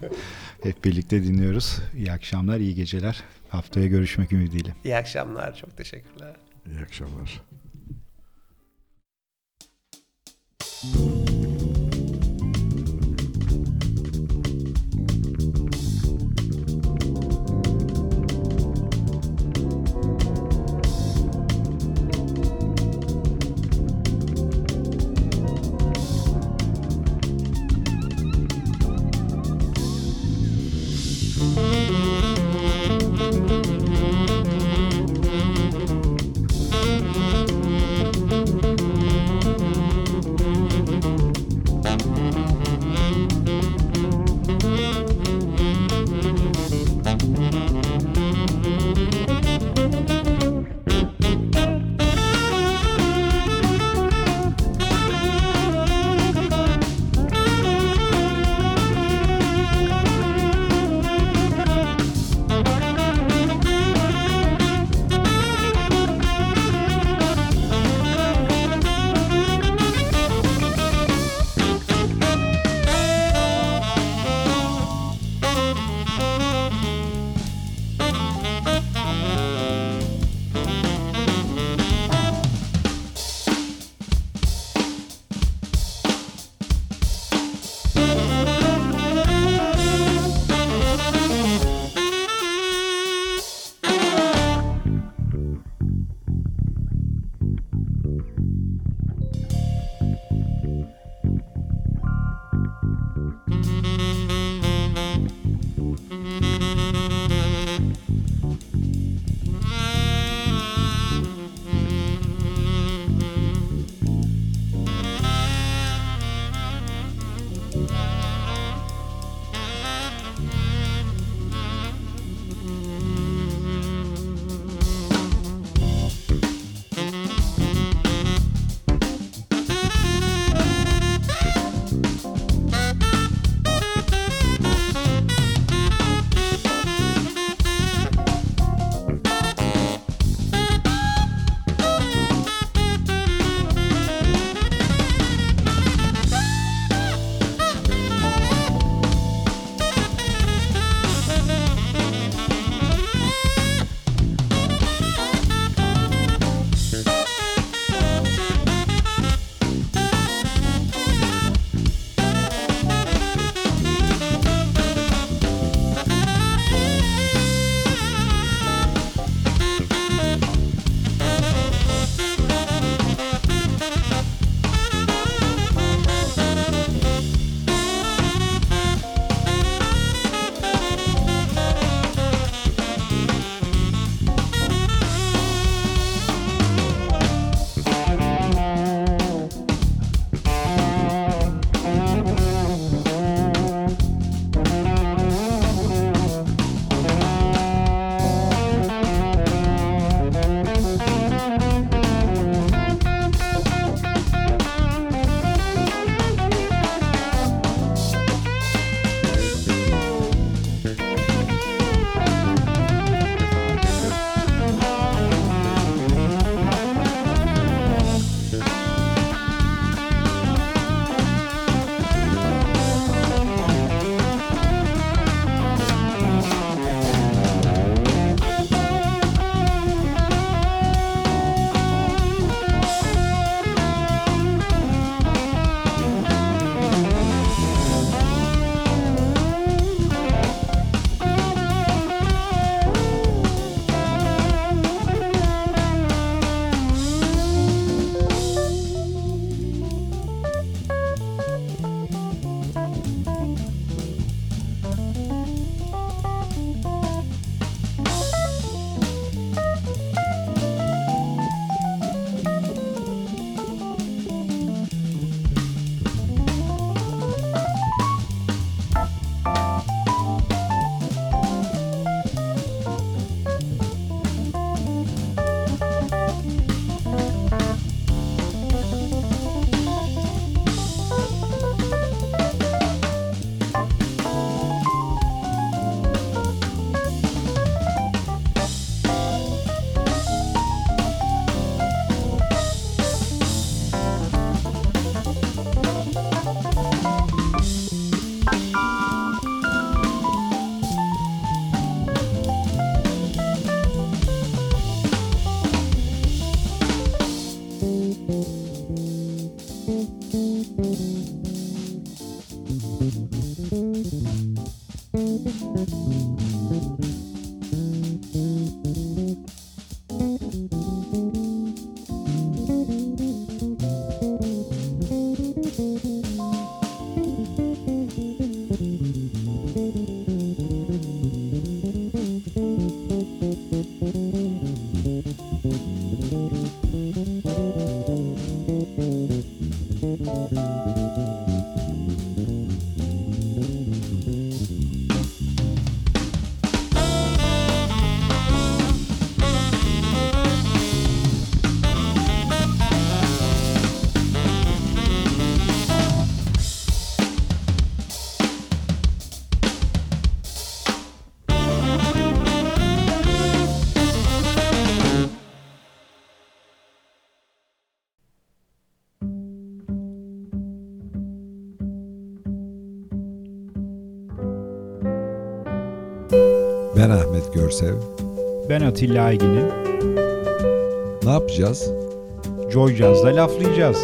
Hep birlikte dinliyoruz. İyi akşamlar, iyi geceler. Haftaya görüşmek ümidiyle. İyi akşamlar. Çok teşekkürler. İyi akşamlar. Música Görsev. Ben Atilla Aygin'im. Ne yapacağız? Joy Jazz'da laflayacağız.